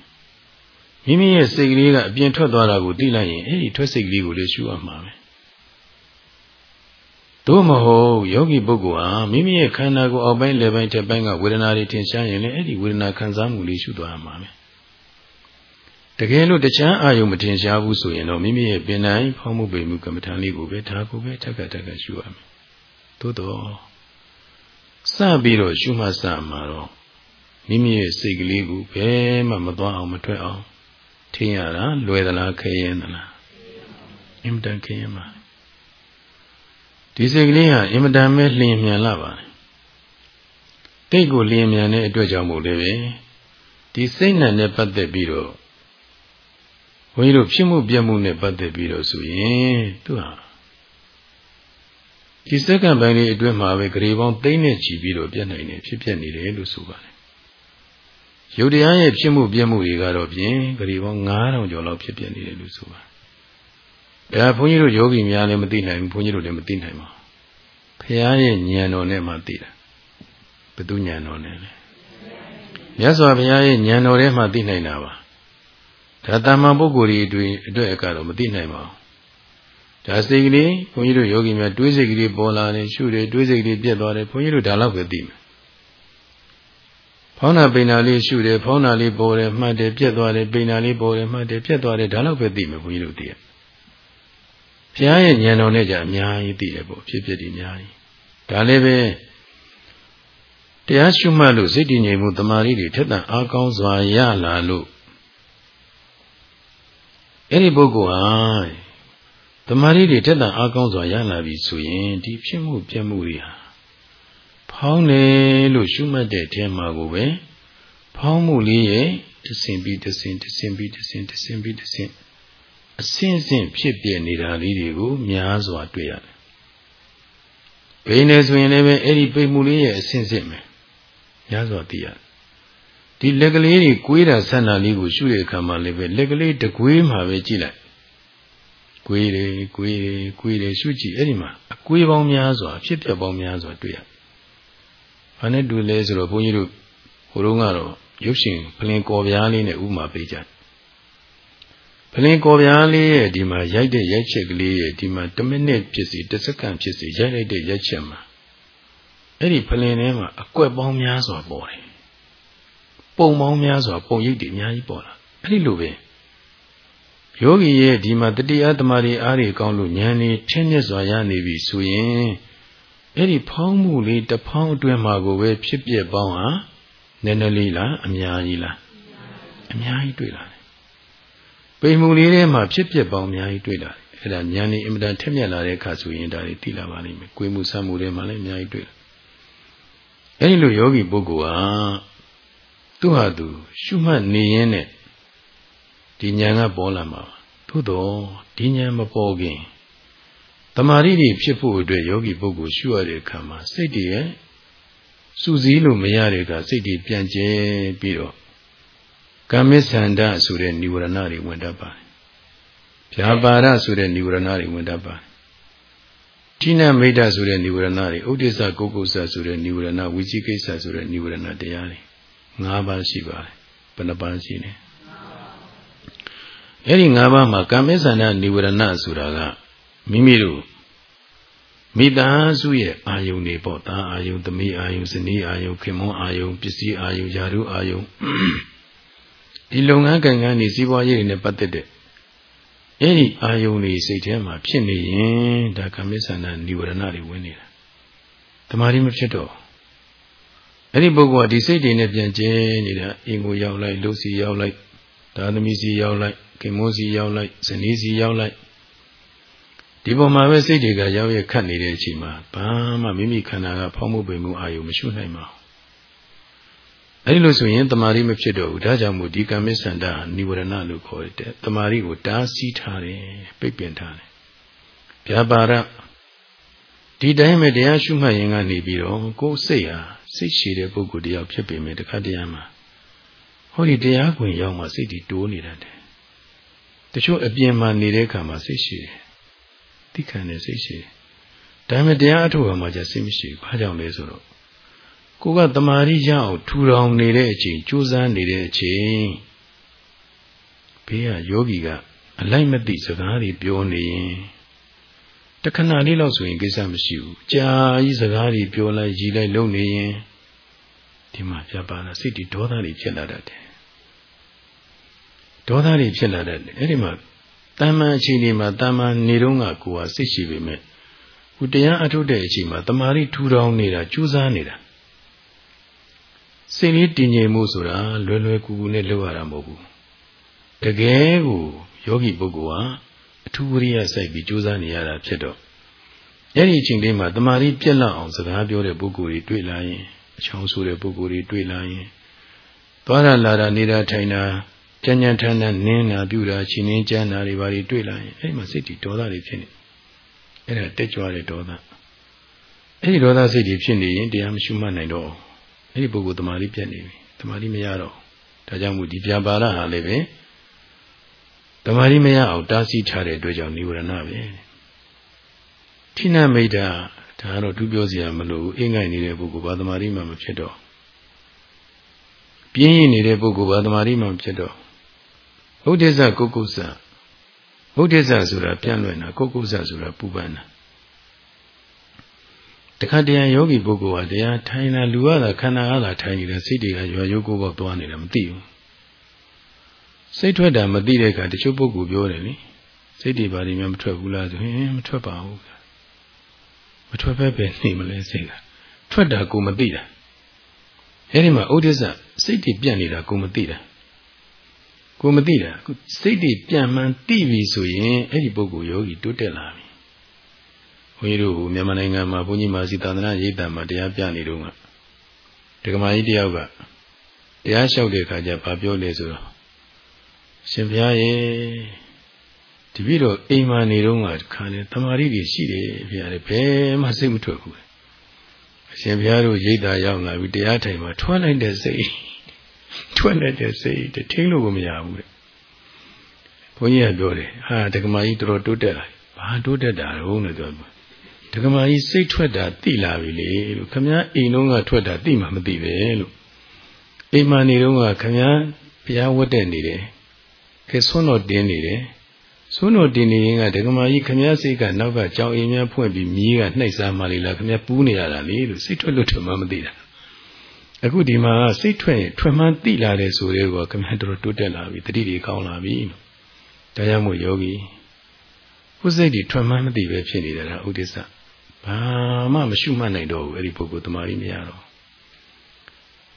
မိမိရဲ့စိတ်ကလေးကအပြင်ထွက်သွားတာကိုသိလိုက်ရင်အဲ့ဒီထွက်စိတ်ကလေးကိုလည်းရှုရမှာပဲ တို့မဟုတ်ယောဂီပုဂ္ဂိုလ်ဟာမိမိရဲ့ခန္ဓာကိုယ်အောက်ပိုင်းလယ်ပိုင်းထက်ပိုင်းကဝေဒနာတွေထင်ရှားရင်လည်းအဲ့ဒီဝေဒနာခံစားမှုလေးရှုသွားရမှာပဲတကယ်လို့တခြားအာယုံမတင်ရှားဘူးဆိုရင်တော့မိမိရဲ့ပင်တိုင်းဖောင်းမှုပေမှုကမ္မထာလေးကိုပဲဒါကိုပဲထက်ကထက်ကရှုရမယ်သို့တော့စပြီးတော့ရှုမှစမှာတော့မိမိရဲ့စိတ်ကလေးကိုဘယ်မှမသွားအောင်မထွက်အောင်ထင်ရတာလွယ်သလားခဲရင်သလားအင်မတန်ခဲရင်ပါ ဒီစိတ်ကလေးဟာအင်မတန်ပဲလျင်မြန်လာပါတယ်တိတ်ကိုလျင်မြန်တဲ့အတွက်ကြောင့်မို့လို့ပဲဒီစိတ်နဲ့ပတ်သက်ပြီးတော့ဘုန်းကြီးတို့ဖြစ်မှုပြက်မှုနဲ့ပတ်သက်ပြီးတော့ဆိုရင်သူဟာဒီစက္ကန့်ပိုင်းလေးအတွင်းမှာပဲဂရေပေါင်းသိမ့်နဲ့ချီပြီးတော့ပြက်နိုင်တယ်ဖြစ်ပြက်နေတယ်လို့ဆိုပါတယ်။ယုတ်တရားရဲ့ဖြစ်မှုပြက်မှုတွေကတော့ဖြင့်ဂရေပေါင်း9000ကျော်လောက်ဖြစ်ပြက်နေတယ်လို့ဆိုပါတယ်။ ဒါဘုန်းကြီးတို့ယောဂီများလည်းမသိနိုင်ဘူးဘုန်းကြီးတို့လည်းမသိနိုင်ပါဘူး။ဘုရားရဲ့ဉာဏ်တော်နဲ့မှသိတာ။ဘယ်သူဉာဏ်တော်နဲ့လဲ။မြတ်စွာဘုရားရဲ့ဉာဏ်တော်ထဲမှာသိနိုင်တာပါ။ဒါတမန်ပုဂ္ဂိုလ်တွေအတွင်းအတွက်ကတော့မသိနိုင်ပါဘူးဒါစိတ်ကလေးဘုန်းကြီးတို့ယောဂီများတွေးစိတ်ကလေးပေါ်လာတယ်ရှုတယ်တွေးစိတ်ကလေးပြက်သွားတယ်ဘုန်းကြီးတို့ဒါတော့ပဲသိမယ်ဖောင်းနာပိန်နာလေးရှုတယ်ဖောင်းနာလေးပေါ်တယ်မှတ်တယ်ပြက်သွားတယ်ပိန်နာလေးပေါ်တယ်မှတ်တယ်ပြက်သွားတယ်ဒါတော့ပဲသိမယ်ဘုန်းကြီးတို့သိရ ဘုရားရဲ့ဉာဏ်တော်နဲ့ကြာအများကြီးသိတယ်ပေါ့ဖြစ်ဖြစ်ဒီအများကြီးဒါလည်းပဲတရားရှုမှတ်လို့စိတ်တည်ငြိမ်မှုတမာရီတွေထက်သန်အားကောင်းစွာရလာလို့အဲ့ဒီပုဂ္ဂိုလ်ဟာတမာရီတွေတက်တာအားကောင်းစွာရလာပြီဆိုရင်ဒီဖြစ်မှုပြက်မှုတွေဟာဖောင်းတယ်လို့ရှုမှတ်တဲ့အထက်မှာကိုပဲဖောင်းမှုလေးရဲ့တဆင်ပြီးတဆင်တဆင်ပြီးတဆင်တဆင်ပြီးတဆင် အစင်းစင်းဖြစ်ပြနေတာလေးတွေကိုများစွာတွေ့ရတယ်။ဘိနေဆိုရင်လည်းပဲအဲ့ဒီပိတ်မှုလေးရဲ့အစင်းစင်းပဲများစွာသိရတယ်ဒီလက်ကလေးတွေကွေးတာဆန္ဒလေးကိုရှုတဲ့အခါမှာလည်းပဲလက်ကလေးတကွေးမှာပဲကြည့်လိုက်ကွေးတယ်ကွေးတယ်ကွေးတယ်ရှုကြည့်အဲ့ဒီမှာအကွေးပေါင်းများစွာဖြစ်ပြပေါင်းများစွာတွေ့ရ။ဘာနဲ့တွေ့လဲဆိုတော့ဘုန်းကြီးတို့ဟိုတုန်းကတော့ရုပ်ရှင်ဖလင်ကော်ပြားလေးနဲ့ဥမာပေးကြတယ်။ ဖလင်းကော်ပြားလေးရဲ့ဒီမှာရိုက်တဲ့ရိုက်ချက်ကလေးရဲ့ဒီမှာ1မိနစ်ဖြစ်စီ1စက္ကန့်ဖြစ်စီရိုက်လိုက်တဲ့ရိုက်ချက်မှာအဲ့ဒီဖလင်းထဲမှာအကွက်ပေါင်းများစွာပေါ်တယ်ပုံပေါင်းများစွာပုံရိပ်တွေအများကြီးပေါ်လာအဲ့ဒီလိုပဲယောဂီရဲ့ဒီမှာတတိယသမารီအားတွေကောင်းလို့ဉာဏ်နေဖြင်းမြစွာရနေပြီဆိုရင်အဲ့ဒီဖောင်းမှုလေးတဖောင်းအတွင်းမှာကိုပဲဖြစ်ပြပေါင်းဟာနည်းနည်းလေးလားအများကြီးလားအများကြီးတွေ့လာတယ် ပိန်မှုလေးထဲမှာဖြစ်ပျက်ပေါင်းအများကြီးတွေ့လာတယ်အဲ့ဒါဉာဏ်นี่အင်မတန်ထက်မြက်လာတဲ့အခါဆိုရင်ဒါတွေသိလာပါလိမ့်မယ်ကိုယ်မှုဆမ်းမှုတွေမှာလည်းအများကြီးတွေ့လာအဲ့ဒီလိုယောဂီပုဂ္ဂိုလ်ဟာသူ့ဟာသူ ရှုမှတ်နေရင်နဲ့ဒီဉာဏ်ကပေါ်လာမှာသို့တော့ဒီဉာဏ်မပေါ်ခင်တမာရီတွေဖြစ်ဖို့အတွက်ယောဂီပုဂ္ဂိုလ်ရှုရတဲ့အခါမှာစိတ်တွေရဲ့စူးစီးလို့မရတဲ့အခါစိတ်တွေပြန်ကျဲပြီးတော့ ကာမိသန္ဒဆိုတဲ့និဝရဏတွေဝင်တတ်ပါတယ်။ဗျာပါဒဆိုတဲ့និဝရဏတွေဝင်တတ်ပါတယ်။ဌိနမိတ်တဆိုတဲ့និဝရဏတွေဥဒိစ္စကုက္ကုစ္စဆိုတဲ့និဝရဏဝိจิကိစ္စဆိုတဲ့និဝရဏတရားတွေ၅ပါးရှိပါတယ်။ဘယ်နှပါးရှိလဲ။အဲ့ဒီ၅ပါးမှာကာမိသန္ဒនិဝရဏဆိုတာကမိမိတို့မိသားစုရဲ့အာယုန်တွေပေါ့ဒါအာယုန်သမီးအာယုန်ဇနီးအာယုန်ခင်မွန်းအာယုန်ပစ္စည်းအာယုန်ယာရုအာယုန် ဒီလုပ်ငန်းကံကံနေစီးပွားရေးတွေနဲ့ပတ်သက်တဲ့အဲ့ဒီအာယုန်တွေစိတ်ထဲမှာဖြစ်နေရင်ဒါကမိစ္ဆန္ဒនិဝရဏတွေဝင်နေတာတမာရီမဖြစ်တော့အဲ့ဒီပုဂ္ဂိုလ်ကဒီစိတ်တွေနဲ့ပြန်ကျဲနေတာအင်ကိုရောက်လိုက်လူစီရောက်လိုက်ဒါသမီးစီရောက်လိုက်ခင်မွန်းစီရောက်လိုက်ဇနီးစီရောက်လိုက်ဒီပေါ်မှာပဲစိတ်တွေကရောက်ရခတ်နေတဲ့အချိန်မှာဘာမှမိမိခန္ဓာကဖောင်းမှုပိန်မှုအာယုမရှုနိုင်ပါဘူး အဲဒီလိုဆိုရင်တမာရီမဖြစ်တော့ဘူးဒါကြောင့်မို့ဒီကမ္မစန္ဒနိဝရဏလို့ခေါ်တယ်တမာရီကိုတားဆီးထားတယ်ပိတ်ပင်ထားတယ်ဗျာပါဒဒီတိုင်းပဲတရားရှုမှတ်ရင်ကနေပြီးတော့ကိုယ်စိတ်ဟာစိတ်ရှည်တဲ့ပုဂ္ဂိုလ်တယောက်ဖြစ်ပေမဲ့တခါတည်းမှာဟောဒီတရားခွင်ရောက်မှစိတ်ဒီတိုးနေတတ်တယ်တချို့အပြင်မှာနေတဲ့အခါမှာစိတ်ရှည်တယ်သိခံတဲ့စိတ်ရှိတယ်။ဒါပေမဲ့တရားအထုတ်ရမှာじゃစိတ်မရှိဘူး။ဘာကြောင့်လဲဆိုတော့ ကိုကတမာရီရအောင်ထူထောင်နေတဲ့အချိန်ကြိုးစားနေတဲ့အချိန်ဘေးကယောဂီကအလိုက်မသိစကားတွေပြောနေရင်တခဏလေးလောက်ဆိုရင်ကိစ္စမရှိဘူး။ကြာကြီးစကားတွေပြောလိုက်ရည်လိုက်လုပ်နေရင်ဒီမှာပြပါလားစိတ်တွေဒေါသတွေဖြစ်လာတတ်တယ်။ဒေါသတွေဖြစ်လာတတ်တယ်။အဲ့ဒီမှာတမ္မာအချိန်ဒီမှာတမ္မာနေတော့ကကိုယ်ဟာစိတ်ရှိပေမဲ့ဟိုတရားအထုတ်တဲ့အချိန်မှာတမာရီထူထောင်နေတာကြိုးစားနေတာ စိတ်လေးတည်ငြိမ်မှုဆိုတာလွယ်လွယ်ကူကူနဲ့လုပ်ရတာမဟုတ်ဘူးတကယ်ကိုယောဂီပုဂ္ဂိုလ်ဟာအထူးဝရိယစိုက်ပြီးကြိုးစားနေရတာဖြစ်တော့အဲ့ဒီအချိန်လေးမှာတမာရီပြက်လောက်အောင်စကားပြောတဲ့ပုဂ္ဂိုလ်တွေတွေ့လာရင်အချောင်းဆိုတဲ့ပုဂ္ဂိုလ်တွေတွေ့လာရင်သွားရလာတာနေတာထိုင်တာကြမ်းကြမ်းထမ်းထမ်းနင်းနာပြူတာချင်းင်းကြမ်းတာတွေဘာတွေတွေ့လာရင်အဲ့မှာစိတ်တွေဒေါသတွေဖြစ်နေအဲ့ဒါတက်ကြွတဲ့ဒေါသအဲ့ဒီဒေါသစိတ်တွေဖြစ်နေရင်တရားမရှိမှနိုင်တော့ အဲ့ဒီပုဂ္ဂိုလ်တမာတိပြတ်နေပြီတမာတိမရတော့ဒါကြောင့်မို့ဒီပြပါရဟာလည်းပဲတမာတိမရအောင်တားဆီးထားတဲ့အတွက်ကြောင့်និဝရဏပဲဌိနမိတ်တာဒါကတော့သူပြောစရာမလိုဘူးအင်္ဂိုင်နေတဲ့ပုဂ္ဂိုလ်ဘာတမာတိမှမဖြစ်တော့ပြင်းရင်နေတဲ့ပုဂ္ဂိုလ်ဘာတမာတိမှမဖြစ်တော့ဥဒိစ္စကုက္ကုစ္စဥဒိစ္စဆိုတာပြန့်လွင့်တာကုက္ကုစ္စဆိုတာပူပန်တာ တခါတရံယောဂီပုဂ္ဂိုလ်ဟာတရားထိုင်တာလူရတာခန္ဓာအားသာထိုင်နေတဲ့စိတ်တွေကရွာရုပ်ကိုပေါက်သွားနေတာမသိဘူးစိတ်ထွက်တာမသိတဲ့အခါတချို့ပုဂ္ဂိုလ်ပြောတယ်လေစိတ်တွေဘာတွေမှမထွက်ဘူးလားဆိုရင်မထွက်ပါဘူးမထွက်ပဲပဲနေမလဲစိတ်ကထွက်တာကိုမသိတာအဲဒီမှာဥဒိစ္စစိတ်တွေပြန့်နေတာကိုမသိတာကိုမသိတာအခုစိတ်တွေပြန်မှန်သိပြီဆိုရင်အဲ့ဒီပုဂ္ဂိုလ်ယောဂီတိုးတက်လာပြီ ဘုန်းကြီးတို့မြန်မာနိုင်ငံမှာဘုန်းကြီးမာစီသာသနာရေးတံမှာတရားပြနေတော့ကဒကမာကြီးတယောက်ကတရားလျှောက်တဲ့အခါကျဘာပြောလဲဆိုတော့ရှင်ဘုရားရဲ့ဒီပြီးတော့အိမ်မှာနေတော့ကခါနေတမာရီတွေရှိတယ်ဘုရားလေဘယ်မှစိတ်မထွက်ဘူးအရှင်ဘုရားတို့ရိတ်တာရောက်လာပြီတရားထိုင်မှာထွန်းလိုက်တဲ့စိတ်ထွက်နေတဲ့စိတ်တထိန်လို့ကိုမရဘူးတဲ့ဘုန်းကြီးကပြောတယ်ဟာဒကမာကြီးတော်တော်တိုးတက်လာဘာတိုးတက်တာတော့လို့ပြောဒ ကမာကြီးစိတ်ထွက်တာသိလာပြီလေလို့ခမည်းအိမ်လုံးကထွက်တာသိမှမသိပဲလို့အိမ်မှာနေတော့ကခမည်းဘုရားဝတ်တဲ့နေတယ်ခဲဆွန်းတော်တင်းနေတယ်ဆွန်းတော်တင်းနေရင်ကဒကမာကြီးခမည်းစိတ်ကနောက်ကကြောင်အိမ်များဖွင့်ပြီးမြည်ကနှိုက်စားမှလေလားခမည်းပူးနေရတာလေလို့စိတ်ထွက်လို့ထွက်မှမသိတာအခုဒီမှာစိတ်ထွက်ရင်ထွက်မှန်းသိလာတယ်ဆိုတဲ့ကောခမည်းတော်တိုးတက်လာပြီတတိတွေကောင်းလာပြီလို့ဒါကြောင့်မို့ယောဂီကိုယ်စိတ်တွေထွက်မှန်းမသိပဲဖြစ်နေတာဥဒိစ္စ ဘာမှမရှုမှတ်နိုင်တော့ဘူးအဲ့ဒီပုဂ္ဂိုလ်တမာရီမရတော့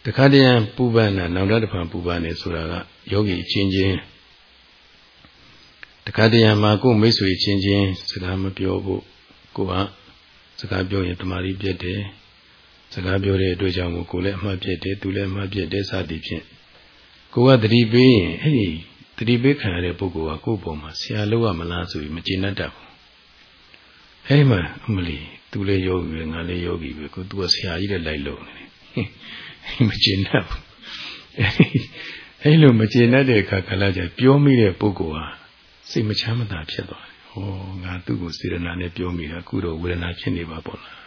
တခါတည်းပူပန်တာနောက်တစ်ဖန်ပူပန်နေဆိုတာကယောဂီအချင်းချင်းတခါတရံမှာကိုယ်မိတ်ဆွေချင်းချင်းစကားမပြောဖို့ကိုကစကားပြောရင်တမာရီပြတ်တယ်စကားပြောတဲ့အတွက်ကြောင့်ကိုယ်လည်းအမှတ်ပြတ်တယ်သူလည်းအမှတ်ပြတ်တယ်စသည်ဖြင့်ကိုကတတိပေးရင်အဲ့ဒီတတိပေးခံရတဲ့ပုဂ္ဂိုလ်ကကိုယ့်ပုံမှာဆရာလို့ရမလားဆိုပြီးမကျေနပ်တတ်ဘူးအဲ့ဒီမှာအမလီ သူလည်းယောဂီပဲငါလည်းယောဂီပဲကိုသူကဆရာကြီးလည်းလိုက်လို့နေမကျေနပ်ဘူးအဲ့လိုမကျေနပ်တဲ့အခါကလည်းကြပြောမိတဲ့ပုဂ္ဂိုလ်ဟာစိတ်မချမ်းမသာဖြစ်သွားတယ်။ဟောငါသူ့ကိုစေရနာနဲ့ပြောမိတာအခုတော့ဝေဒနာဖြစ်နေပါပေါ့လား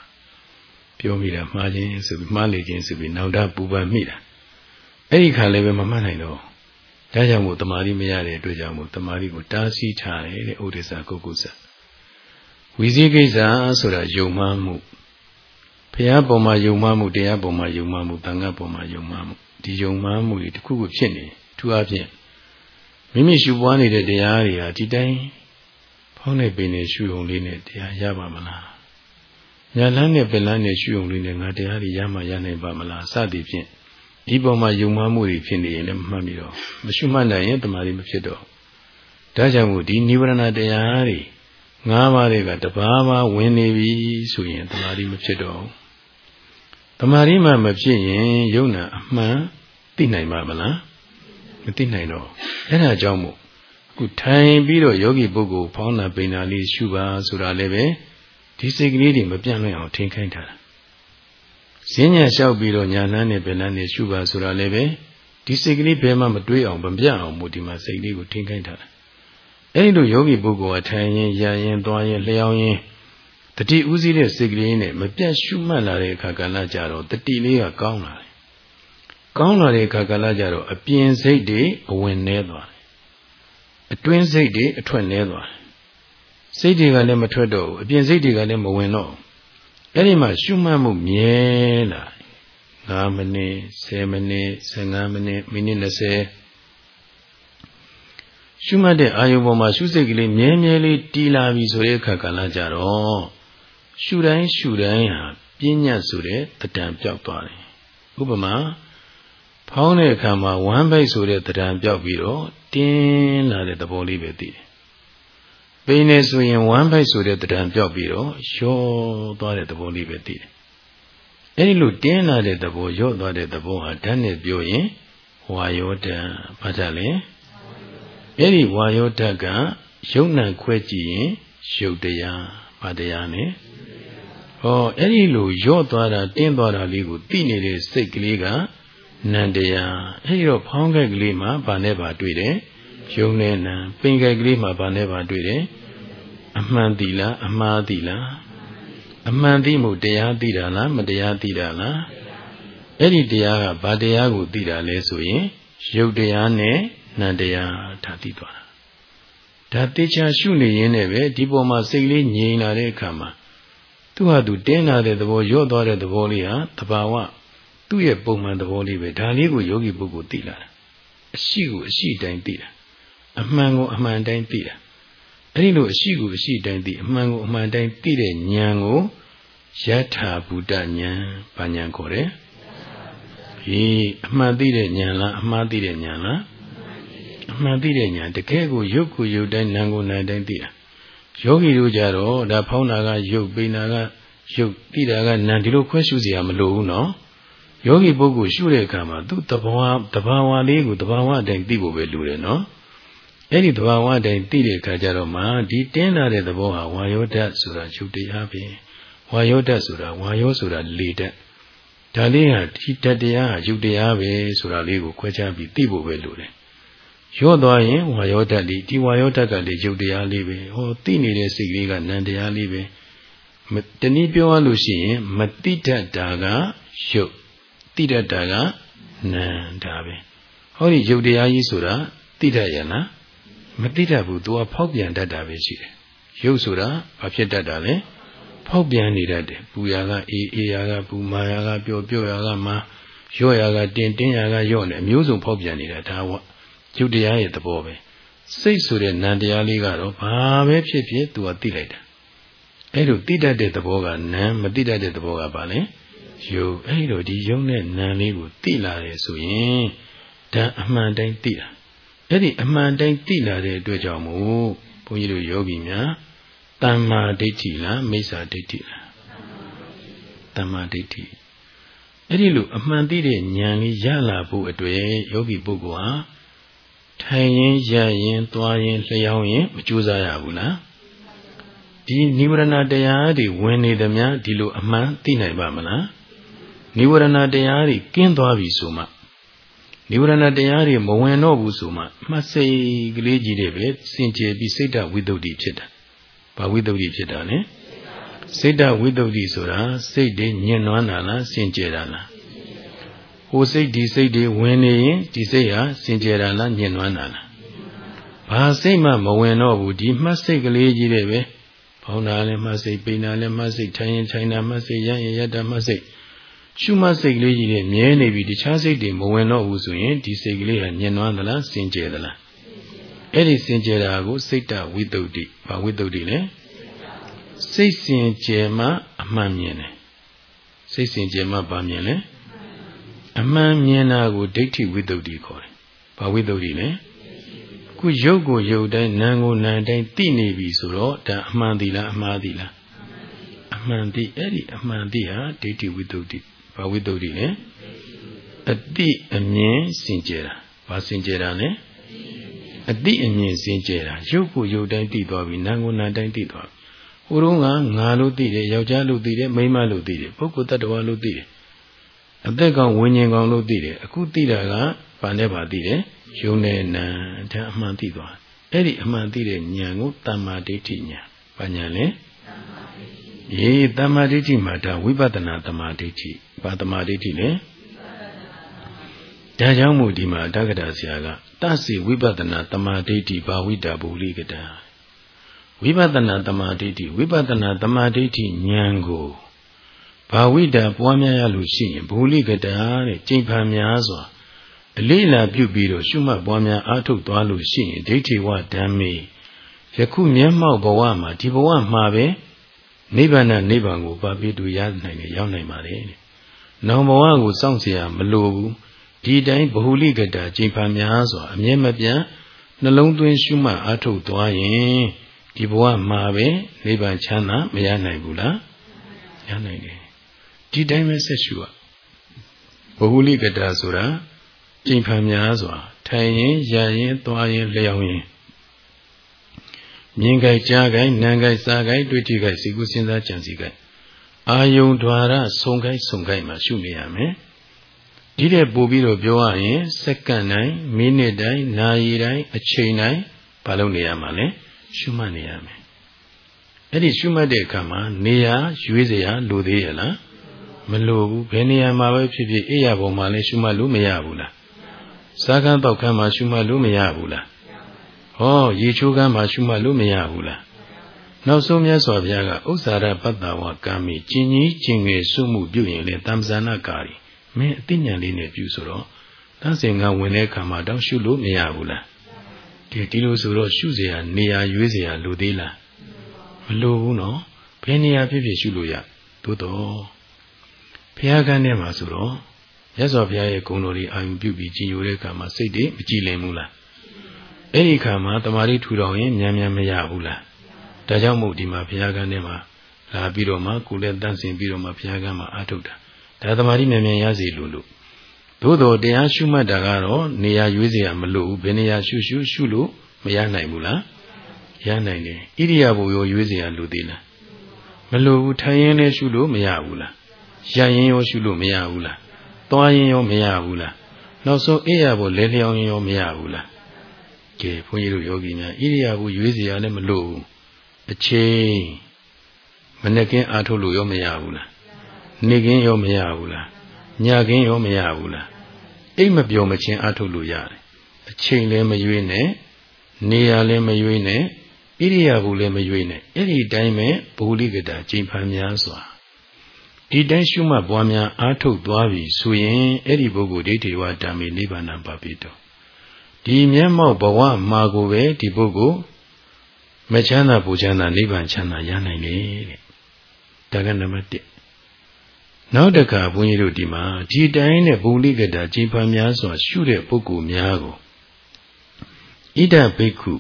။ပြောမိတာမှားခြင်းဆိုပြီးမှားလေခြင်းဆိုပြီးနောက်တာပူပန်မိတာ။အဲ့ဒီခါလည်းပဲမမှတ်နိုင်တော့ဒါကြောင့်မို့တမာရီမရတဲ့အတွက်ကြောင့်မို့တမာရီကိုတားဆီးထားတယ်တဲ့ဥဒိစ္စကုက္ကုစ ဝီစည်းကိစ္စဆိုတာယုံမှမှုဘုရားပုံမှာယုံမှမှုတရားပုံမှာယုံမှမှုတန်ခါပုံမှာယုံမှမှုဒီယုံမှမှုတွေတစ်ခုခုဖြစ်နေသူအပြင်မိမိရှုပွားနေတဲ့တရားတွေဟာဒီတိုင်းဖောင်းနေပင်နေရှုုံလေးနဲ့တရားရပါမလားညာလန်းနဲ့ပင်လန်းနဲ့ရှုုံလေးနဲ့ငါတရားတွေရမှရနိုင်ပါမလားစသည်ဖြင့်ဒီပုံမှာယုံမှမှုတွေဖြစ်နေရင်လည်းမမှတ်မိတော့မရှုမှတ်နိုင်ရင်တမာရီမဖြစ်တော့ဒါကြောင့်မို့ဒီနိဗ္ဗာန်တရားတွေ ငါးပါးတွေကတပါးပါးဝင်နေပြီဆိုရင်တမာရီမဖြစ်တော့တမာရီမှမဖြစ်ရင်ယုံနာအမှန်သိနိုင်ပါမလားမသိနိုင်တော့အဲ့ဒါကြောင့်မို့အခုထိုင်ပြီးတော့ယောဂီပုဂ္ဂိုလ်ဖောင်းနာပိန်နာလေးရှုပါဆိုတာလည်းပဲဒီစိတ်ကလေးတွေမပြန့်လွင့်အောင်ထိန်ခိုင်းထားတာဈဉ္ညာလျှောက်ပြီးတော့ညာလန်းနဲ့ပင်လန်းနဲ့ရှုပါဆိုတာလည်းပဲဒီစိတ်ကလေးဘယ်မှမတွေးအောင်မပြန့်အောင်မို့ဒီမှာစိတ်လေးကိုထိန်ခိုင်းထားတာ အဲ့ဒီလိုယောဂီပုဂ္ဂိုလ်ကထိုင်ရင်ရရင်သွားရင်လျှောင်းရင်တတိဥစည်းတဲ့စိတ်ကလေးနဲ့မပြတ်ရှုမှတ်လာတဲ့အခါကလည်းကြတော့တတိလေးကကောင်းလာတယ်ကောင်းလာတဲ့အခါကလည်းကြတော့အပြင်စိတ်တွေအဝင်နေသွားတယ်အတွင်းစိတ်တွေအထွက်နေသွားတယ်စိတ်တွေကလည်းမထွက်တော့ဘူးအပြင်စိတ်တွေကလည်းမဝင်တော့အဲ့ဒီမှာရှုမှတ်မှုမြဲလာ9မိနစ်10မိနစ်15မိနစ်မိနစ်20 ရှုမှတ်တဲ့အာယုံပေါ်မှာရှုစိတ်ကလေးမြဲမြဲလေးတီးလာပြီဆိုတဲ့အခါကလည်းကြတော့ရှုတိုင်းရှုတိုင်းဟာပြဉ္ညာဆိုတဲ့တဏ္ဍပျောက်သွားတယ်ဥပမာဖောင်းတဲ့အခါမှာဝမ်းဘိတ်ဆိုတဲ့တံပြောက်ပြီးတော့တင်းလာတဲ့သဘောလေးပဲသိတယ်။ပိန်နေဆိုရင်ဝမ်းဘိတ်ဆိုတဲ့တံပြောက်ပြီးတော့ရော့သွားတဲ့သဘောလေးပဲသိတယ်။အဲဒီလိုတင်းလာတဲ့သဘောရော့သွားတဲ့သဘောဟာဓာတ်နဲ့ပြောရင်ဝါယောဓာတ်ဘာကြလဲ။ အဲဒီဝါယောဓာတ်ကယုံ nant ခွဲကြည့်ရင်ရုပ်တရားဘာတရားနဲ့ဟောအဲ့ဒီလိုရော့သွားတာတင်းသွားတာလေးကိုသိနေတဲ့စိတ်ကလေးကနန္တရားအဲဒီတော့ဖောင်းခက်ကလေးမှာဗာနဲ့ဗာတွေ့တယ်ယုံနဲ့နံပင်ခက်ကလေးမှာဗာနဲ့ဗာတွေ့တယ်အမှန်တိလားအမှားတိလားအမှန်သိမှုတရားသိတာလားမတရားသိတာလားအဲ့ဒီတရားကဘာတရားကိုသိတာလဲဆိုရင်ယုတ်တရားနဲ့ နံတရားဒါသိသွားတာဒါတေချာရှုနေရင်းနဲ့ပဲဒီပေါ်မှာစိတ်လေးငြိမ်လာတဲ့အခါမှာသူ့ဟာသူတင်းလာတဲ့သဘောရော့သွားတဲ့သဘောလေးဟာတဘာဝသူ့ရဲ့ပုံမှန်သဘောလေးပဲဒါလေးကိုယောဂီပုဂ္ဂိုလ်သိလာတာအရှိကိုအရှိတိုင်းသိတာအမှန်ကိုအမှန်တိုင်းသိတာအဲ့ဒီလိုအရှိကိုအရှိတိုင်းသိအမှန်ကိုအမှန်တိုင်းသိတဲ့ဉာဏ်ကိုယထာဘုဒ္ဓဉာဏ်ဘာဉာဏ်ခေါ်တယ်ဟေးအမှန်သိတဲ့ဉာဏ်လားအမှားသိတဲ့ဉာဏ်လား အမှန်သိတဲ့ဉာဏ်တကယ်ကိုရုပ်ကိုရုပ်တိုင်းနာမ်ကိုနာမ်တိုင်းသိတာယောဂီတို့ကြတော့ဒါဖောင်းတာကရုပ်ပိန်တာကရုပ်သိတာကနာမ်ဒီလိုခွဲရှုစရာမလိုဘူးနော်ယောဂီပုဂ္ဂိုလ်ရှုတဲ့အခါမှာသူ့တဘာဝတဘာဝလေးကိုတဘာဝအတိုင်းသိဖို့ပဲလိုတယ်နော်အဲ့ဒီတဘာဝအတိုင်းသိတဲ့အခါကျတော့မှဒီတင်းလာတဲ့သဘောဟာဝါယောဓာတ်ဆိုတာယုတ်တရားပဲဝါယောဓာတ်ဆိုတာဝါယောဆိုတာလေဓာတ်ဒါလေးဟာဒီတတရားဟာယုတ်တရားပဲဆိုတာလေးကိုခွဲခြားပြီးသိဖို့ပဲလိုတယ် ရော့သွားရင်ဝါယောဓာတ်လေးဒီဝါယောဓာတ်ကလေယုတ်တရားလေးပဲဟောသိနေတဲ့စိတ်ကလေးကနံတရားလေးပဲတနည်းပြောရလို့ရှိရင်မတိတတ်တာကယုတ်တိတတ်တာကနံဒါပဲဟောဒီယုတ်တရားကြီးဆိုတာတိတတ်ရလားမတိတတ်ဘူးသူကဖောက်ပြန်တတ်တာပဲရှိတယ်ယုတ်ဆိုတာဘာဖြစ်တတ်တာလဲဖောက်ပြန်နေတတ်တယ်ပူရာကအေးအေးရာကပူမာရာကပျော်ပျော်ရာကမာရော့ရာကတင်းတင်းရာကရော့နေအမျိုးစုံဖောက်ပြန်နေတာဒါက ယုတ်တရားရဲ့သဘောပဲစိတ်ဆိုတဲ့နံတရားလေးကတော့ဘာပဲဖြစ်ဖြစ်သူကသိလိုက်တာအဲ့လိုသိတတ်တဲ့သဘောကနံမသိတတ်တဲ့သဘောကဘာလဲယုတ်အဲ့လိုဒီယုတ်နဲ့နာမ်လေးကိုသိလာတယ်ဆိုရင်ဒါအမှန်တိုင်းသိတာအဲ့ဒီအမှန်တိုင်းသိလာတဲ့အတွက်ကြောင့်မို့ဘုန်းကြီးတို့ယောဂီများတမ္မာဒိဋ္ဌိလားမိစ္ဆာဒိဋ္ဌိလားတမ္မာဒိဋ္ဌိအဲ့ဒီလိုအမှန်သိတဲ့ဉာဏ်လေးရလာဖို့အတွက်ယောဂီပုဂ္ဂိုလ်ဟာ ထိုင်ရင်ရရင်သွားရင်လျှောင်းရင်မကြိုးစားရဘူးလားဒီနိဗ္ဗာန်တရားတွေဝင်နေသမျှဒီလိုအမှန်သိနိုင်ပါမလားနိဗ္ဗာန်တရားတွေကင်းသွားပြီဆိုမှနိဗ္ဗာန်တရားတွေမဝင်တော့ဘူးဆိုမှမှတ်စိတ်ကလေးကြီးတွေပဲစင်ကြယ်ပြီးစိတ်တဝိတ္တုဖြစ်တာ။ဘာဝိတ္တုဖြစ်တာလဲ။စိတ်တဝိတ္တုဆိုတာစိတ်တွေညှဉ်းနှွမ်းတာလားစင်ကြယ်တာလား။ဟို စိတ်ဒီစိတ်တွေဝင်နေရင်ဒီစိတ်ဟာစင်ကြယ်တာလားညှဉ်းနှွမ်းတာလား။ဘာစိတ်မှမဝင်တော့ဘူးဒီမှတ်စိတ်ကလေးကြီးတွေပဲ။ဖောင်းတာလည်းမှတ်စိတ်ပိန်တာလည်းမှတ်စိတ်ထိုင်ရင်ထိုင်တာမှတ်စိတ်ရရင်ရတာမှတ်စိတ်ရှုမှတ်စိတ်ကလေးကြီးနဲ့မြဲနေပြီတခြားစိတ်တွေမဝင်တော့ဘူးဆိုရင်ဒီစိတ်ကလေးဟာညင်နွမ်းသလားစင်ကြယ်သလားအဲ့ဒီစင်ကြယ်တာကိုစိတ်တဝိတ္တုတိဘာဝိတ္တုတိလဲစိတ်စင်ကြယ်မှအမှန်မြင်တယ်စိတ်စင်ကြယ်မှဗာမြင်လဲ အမှန်မြင်တာကိုဒိဋ္ဌိဝိတ္တုတိခေါ်တယ်ဘာဝိတ္တုတိလဲခုရုပ်ကိုရုပ်တိုင်းနာမ်ကိုနာမ်တိုင်းသိနေပြီဆိုတော့ဒါအမှန်သီလားအမှားသီလားအမှန်သိအဲ့ဒီအမှန်သိဟာဒိဋ္ဌိဝိတ္တုတိဘာဝိတ္တုလဲအတိအမြင်စင်ကြယ်တာဘာစင်ကြယ်တာလဲအတိအမြင်စင်ကြယ်တာရုပ်ကိုရုပ်တိုင်းသိသွားပြီနာမ်ကိုနာမ်တိုင်းသိသွားပြီဟိုတုန်းကငါလို့သိတယ်ယောက်ျားလို့သိတယ်မိန်းမလို့သိတယ်ပုဂ္ဂိုလ်တ attva လို့သိတယ် အသက်ကောင်ဝิญဉ်ကောင်လို့သိတယ်အခုသိတာကဘာနဲ့ပါသိတယ်ယုံနဲ့နာဒါအမှန်သိသွားအဲ့ဒီအမှန်သိတဲ့ဉာဏ်ကိုတမ္မာဒိဋ္ဌိဉာဏ်ဘာဉာဏ်လဲယေတမ္မာဒိဋ္ဌိမှာဒါဝိပဿနာတမ္မာဒိဋ္ဌိဘာတမ္မာဒိဋ္ဌိလဲဒါကြောင့်မို့ဒီမှာတက္ကတာဆရာကတသိဝိပဿနာတမ္မာဒိဋ္ဌိဘာဝိတာဘူလိကတာဝိပဿနာတမ္မာဒိဋ္ဌိဝိပဿနာတမ္မာဒိဋ္ဌိဉာဏ်ကို ဘာဝိတာပွားများရလို့ရှိရင်ဘူလိကတာတဲ့ကျင့်ဖန်များစွာအလေးလာပြုပြီးတော့ရှုမှတ်ပွားများအားထုတ်သွားလို့ရှိရင်ဒိဋ္ဌိဝဓမ္မေယခုမျက်မှောက်ဘဝမှာဒီဘဝမှာပဲနိဗ္ဗာန်နိဗ္ဗာန်ကိုပါပြီးတူရနိုင်တယ်ရောက်နိုင်ပါတယ်။နောင်ဘဝကိုစောင့်เสียမလိုဘူး။ဒီတိုင်းဗဟုလိကတာချိန်ဖန်များစွာအမြဲမပြတ်နှလုံးသွင်းရှုမှတ်အားထုတ်သွားရင်ဒီဘဝမှာပဲနိဗ္ဗာန်ချမ်းသာမရနိုင်ဘူးလား။ရနိုင်တယ်။ ဒီတိုင်းပဲဆက်ရှုရ။ဗဟုလိကတာဆိုတာချိန်ဖန်များစွာထိုင်ရင်ရရင်သွားရင်လျောင်းရင်မြင်ကြိုက်ကြားကြိုက်နားကြိုက်စားကြိုက်တွေ့ထိကြိုက်စိတ်ကူးစဉ်းစားကြံစည်ကြိုက်အာယုံ द्वार ဆုံကြိုက်ဆုံကြိုက်မှာရှုနေရမယ်ဒီတဲ့ပို့ပြီးတော့ပြောရရင်စက္ကန့်တိုင်းမိနစ်တိုင်းနာရီတိုင်းအချိန်တိုင်းဘာလုပ်နေရမှာလဲရှုမှတ်နေရမယ်အဲ့ဒီရှုမှတ်တဲ့အခါမှာနေရာရွေးစရာလိုသေးရလား မလိုဘူးဘယ်နေရာမှာပဲဖြစ်ဖြစ်အိယာပုံမှာလည်းရှုမှတ်လို့မရဘူးလားစားကန်းတောက်ခန်းမှာရှုမှတ်လို့မရဘူးလားဟောရေချိုးကမ်းမှာရှုမှတ်လို့မရဘူးလားနောက်ဆုံးမြတ်စွာဘုရားကဥစ္စာရပတ္တဝကံမိကျင်ကြီးကျင်ငယ်စုမှုပြုရင်လေတမ္ပဇာနာကာရီမင်းအသိဉာဏ်လေးနဲ့ပြုဆိုတော့တန်းစင်ကဝင်တဲ့ခါမှာတောင်းရှုလို့မရဘူးလားဒီဒီလိုဆိုတော့ရှုเสียနေရာရွေးเสียလိုသေးလားမလိုဘူးနော်ဘယ်နေရာဖြစ်ဖြစ်ရှုလို့ရသို့တော့ ဘုရားကန်းထဲမှာဆိုတော့မြတ်စွာဘုရားရဲ့ဂုဏ်တော်တွေအာရုံပြုပြီးကြည်ညိုတဲ့အခါမှာစိတ်တွေမကြည်လင်ဘူးလားအဲ့ဒီခါမှာတမာရီထူထောင်ရင်မြန်မြန်မရဘူးလားဒါကြောင့်မို့ဒီမှာဘုရားကန်းထဲမှာလာပြီးတော့မှကိုယ်လည်းတန့်စင်ပြီးတော့မှဘုရားကန်းမှာအားထုတ်တာဒါတမာရီမြန်မြန်ရစေလို့လို့သို့တော်တရားရှုမှတ်တာကတော့နေရာရွေးစရာမလိုဘူးဘယ်နေရာရှုရှုရှုလို့မရနိုင်ဘူးလားရနိုင်တယ်ဣရိယာပုရောရွေးစရာလိုသေးလားမလိုဘူးထိုင်ရင်လည်းရှုလို့မရဘူးလား ရရင်ရောရှုလို့မရဘူးလားသွားရင်ရောမရဘူးလားနောက်ဆုံးအိယာပုလဲလျောင်းရင်ရောမရဘူးလားကဲဘုန်းကြီးတို့ယောဂီများဣရိယာပုရွေးစရာလည်းမလိုဘူးအချိန်မနေ့ကင်းအားထုတ်လို့ရောမရဘူးလားနေကင်းရောမရဘူးလားညကင်းရောမရဘူးလားအိတ်မပြောမချင်းအားထုတ်လို့ရတယ်အချိန်လည်းမရွေးနဲ့နေရာလည်းမရွေးနဲ့ဣရိယာပုလည်းမရွေးနဲ့အဲ့ဒီတိုင်းပဲဘူလိကတာချိန်ဖန်များစွာ ဒီတိုင်းရှုမှတ်ပွားများအားထုတ်သွားပြီဆိုရင်အဲ့ဒီပုဂ္ဂိုလ်ဒိဋ္ဌိဝါဓမ္မေနိဗ္ဗာန်ပါပြီတော့ဒီမျက်မှောက်ဘဝမှာကိုပဲဒီပုဂ္ဂိုလ်မချမ်းသာပူချမ်းသာနိဗ္ဗာန်ချမ်းသာရနိုင်တယ်တဲ့ဒါကနံပါတ်1နောက်တခါဘုန်းကြီးတို့ဒီမှာဒီတိုင်းနဲ့ဘုံလိကတာချိန်ဖန်များစွာရှုတဲ့ပုဂ္ဂိုလ်များကိုဣဒဘိက္ခု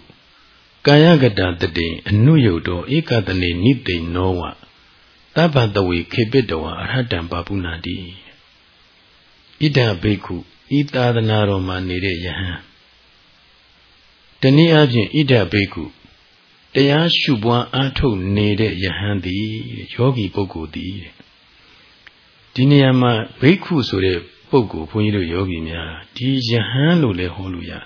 ကာယကတတတိအနုယုတ်တော်ဧကတနေနိသိနောဝ သဗ္ဗတဝေခေပိတဝအရဟတံပါပုဏ္ဏတိဣဒဘိက္ခုဤသာသနာတော်မှာနေတဲ့ယဟန်တနည်းအားဖြင့်ဣဒဘိက္ခုတရားရှုပွားအားထုတ်နေတဲ့ယဟန်သည်ယောဂီပုဂ္ဂိုလ်သည်ဒီနေရာမှာဘိက္ခုဆိုတဲ့ပုဂ္ဂိုလ်ဘုန်းကြီးတို့ယောဂီများဒီယဟန်လို့လည်းဟောလို့ရတယ်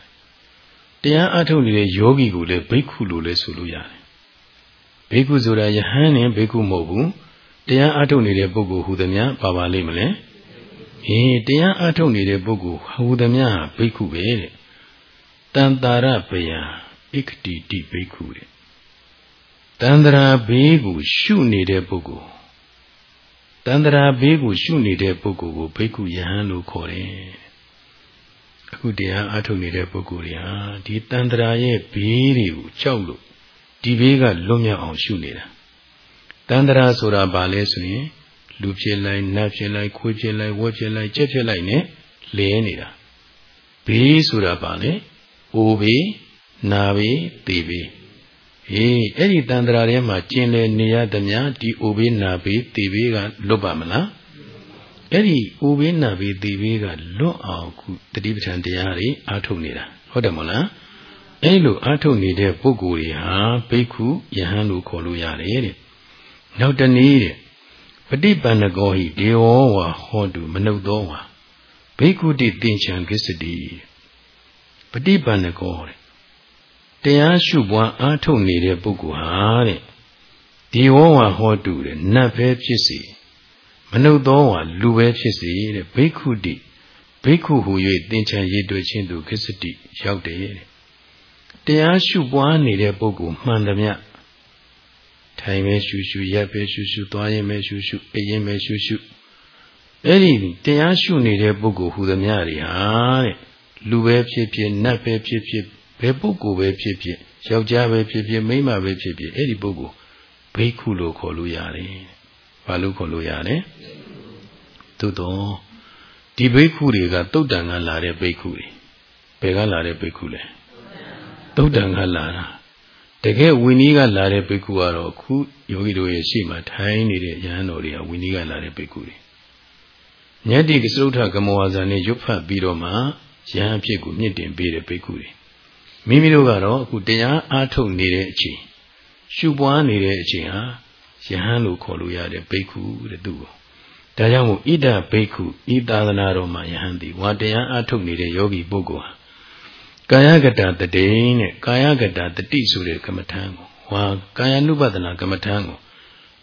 တရားအားထုတ်နေတဲ့ယောဂီကိုလည်းဘိက္ခုလို့လည်းဆိုလို့ရတယ်ဘိက္ခုဆိုတာယဟန်နဲ့ဘိက္ခုမဟုတ်ဘူး တရားအားထုတ်နေတဲ့ပုဂ္ဂိုလ်ဟူသည်များပါပါလိမ့်မလဲအေးတရားအားထုတ်နေတဲ့ပုဂ္ဂိုလ်ဟူသည်များဘိက္ခုပဲတဲ့တန်တာရပယံဣခတိတိဘိက္ခုတဲ့တန္တရာဘေးကိုရှုနေတဲ့ပုဂ္ဂိုလ်တန္တရာဘေးကိုရှုနေတဲ့ပုဂ္ဂိုလ်ကိုဘိက္ခုယဟန်လို့ခေါ်တယ်အခုတရားအားထုတ်နေတဲ့ပုဂ္ဂိုလ်တွေဟာဒီတန္တရာရဲ့ဘေးတွေကိုကြောက်လို့ဒီဘေးကလွတ်မြောက်အောင်ရှုနေတာ တန္တရာဆိုတာဘာလဲဆိုရင်လူဖြစ်လိုက်နတ်ဖြစ်လိုက်ခွေးဖြစ်လိုက်ဝက်ဖြစ်လိုက်ကြက်ဖြစ်လိုက်နဲ့လဲနေတာဘေးဆိုတာဘာလဲအိုဘေးနာဘေးသေဘေးဟေးအဲ့ဒီတန်ត្រာထဲမှာကျင်လေနေရသမျှဒီအိုဘေးနာဘေးတေဘေးကလွတ်ပါမလားအဲ့ဒီအိုဘေးနာဘေးတေဘေးကလွတ်အောင်ခုတတိပဋ္ဌာန်တရားတွေအားထုတ်နေတာဟုတ်တယ်မဟုတ်လားအဲ့လိုအားထုတ်နေတဲ့ပုဂ္ဂိုလ်တွေဟာဘိက္ခုယဟန်လို့ခေါ်လို့ရတယ်တဲ့ နောက်တနည်းတဲ့ပฏิပန္နကောဟိဒေဝဝါဟောတုမနုဿောဝါဘိက္ခုတိသင်္ချံကိစ္စတိပฏิပန္နကောတဲ့တရားရှုပွားအားထုတ်နေတဲ့ပုဂ္ဂိုလ်ဟာတဲ့ဒီဝဝဟောတုတဲ့နတ်ပဲဖြစ်စီမနုဿောဝါလူပဲဖြစ်စီတဲ့ဘိက္ခုတိဘိက္ခုဟူ၍သင်္ချာရည်တွေ့ခြင်းသူခစ္စတိရောက်တယ်တဲ့တရားရှုပွားနေတဲ့ပုဂ္ဂိုလ်မှန်သမျှ ထိုင်ပဲရှုရှုရပ်ပဲရှုရှုသွားရင်ပဲရှုရှုအိရင်ပဲရှုရှုအဲ့ဒီတရားရှုနေတဲ့ပုဂ္ဂိုလ်ဟူသမျှတွေဟာတဲ့လူပဲဖြစ်ဖြစ်နတ်ပဲဖြစ်ဖြစ်ဘယ်ပုဂ္ဂိုလ်ပဲဖြစ်ဖြစ်ယောက်ျားပဲဖြစ်ဖြစ်မိန်းမပဲဖြစ်ဖြစ်အဲ့ဒီပုဂ္ဂိုလ်ဘိက္ခုလို့ခေါ်လို့ရတယ်။ဘာလို့ခေါ်လို့ရလဲ။သို့တော့ဒီဘိက္ခုတွေကတုတ်တန်ကလာတဲ့ဘိက္ခုတွေဘယ်ကလာတဲ့ဘိက္ခုလဲ။တုတ်တန်ကလာတာ တကယ်ဝီနီးကလာတဲ့ဘိက္ခုကတော့ခုယောဂီတို့ရဲ့ရှေ့မှာထိုင်နေတဲ့ယဟန်တော်တွေကဝီနီးကလာတဲ့ဘိက္ခုတွေညတိကစရုထကမောဝါဇာနဲ့ရွတ်ဖတ်ပြီးတော့မှယဟန်အဖြစ်ကိုမြင့်တင်ပေးတဲ့ဘိက္ခုတွေမိမိတို့ကတော့အခုတရားအားထုတ်နေတဲ့အချိန်ရှုပွားနေတဲ့အချိန်ဟာယဟန်လို့ခေါ်လို့ရတဲ့ဘိက္ခုတဲ့သူ့ကိုဒါကြောင့်မို့ဣဒဘိက္ခုဤသာသနာတော်မှာယဟန်သည်ဝါတရားအားထုတ်နေတဲ့ယောဂီပုဂ္ဂိုလ်ဟာ ကာယကတတတိနဲ့ကာယကတတတိဆိုတဲ့ကမ္မထံကိုဝါကာယ ानु ပဒနာကမ္မထံကို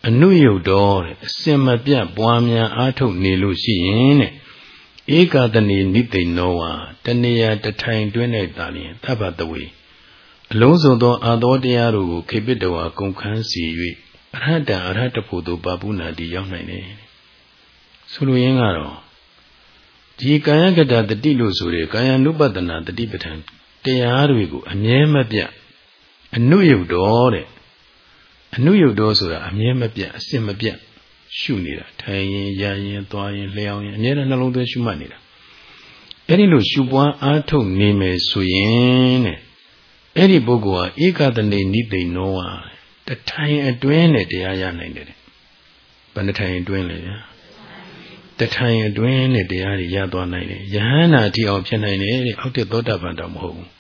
အနုယုတ်တော်တဲ့အစင်မပြတ်ပွားများအားထုတ်နေလို့ရှိရင်တဲ့ဧကတနေနိသိဏောဝါတနေယတထိုင်တွင်း၌သာလျင်သဗ္ဗတဝေအလုံးစုံသောအာသောတရားတို့ကိုခေပိတဝါကုန်ခန်းစီ၍အရဟတအရဟတဖို့သို့ပါပုနာတိရောက်နိုင်တယ်ဆိုလိုရင်းကတော့ဒီကာယကတတတိလို့ဆိုတဲ့ကာယ ानु ပတနာတတိပဋ္ဌာန် တရားတွေကိုအမြဲမပြတ်အနုယုတ်တော်တဲ့အနုယုတ်တော်ဆိုတာအမြဲမပြတ်အစစ်မပြတ်ရှုနေတာထိုင်ရင်ရရင်သွားရင်လျှောင်းရင်အများနဲ့နှလုံးသွင်းရှုမှတ်နေတာအဲ့ဒီလိုရှုပွားအားထုတ်နေမယ်ဆိုရင်တဲ့အဲ့ဒီပုဂ္ဂိုလ်ဟာဧကတနေနိသိဏောဝါတထိုင်အတွင်းနဲ့တရားရနိုင်တယ်ဘယ်နှထိုင်အတွင်းလဲဗျာတထိုင်အတွင်းနဲ့တရားတွေရသွားနိုင်တယ်ယဟန္တာတိအောင်ဖြစ်နိုင်တယ်တဲ့အောက်တဲ့သောတာပန်တော်မဟုတ်ဘူး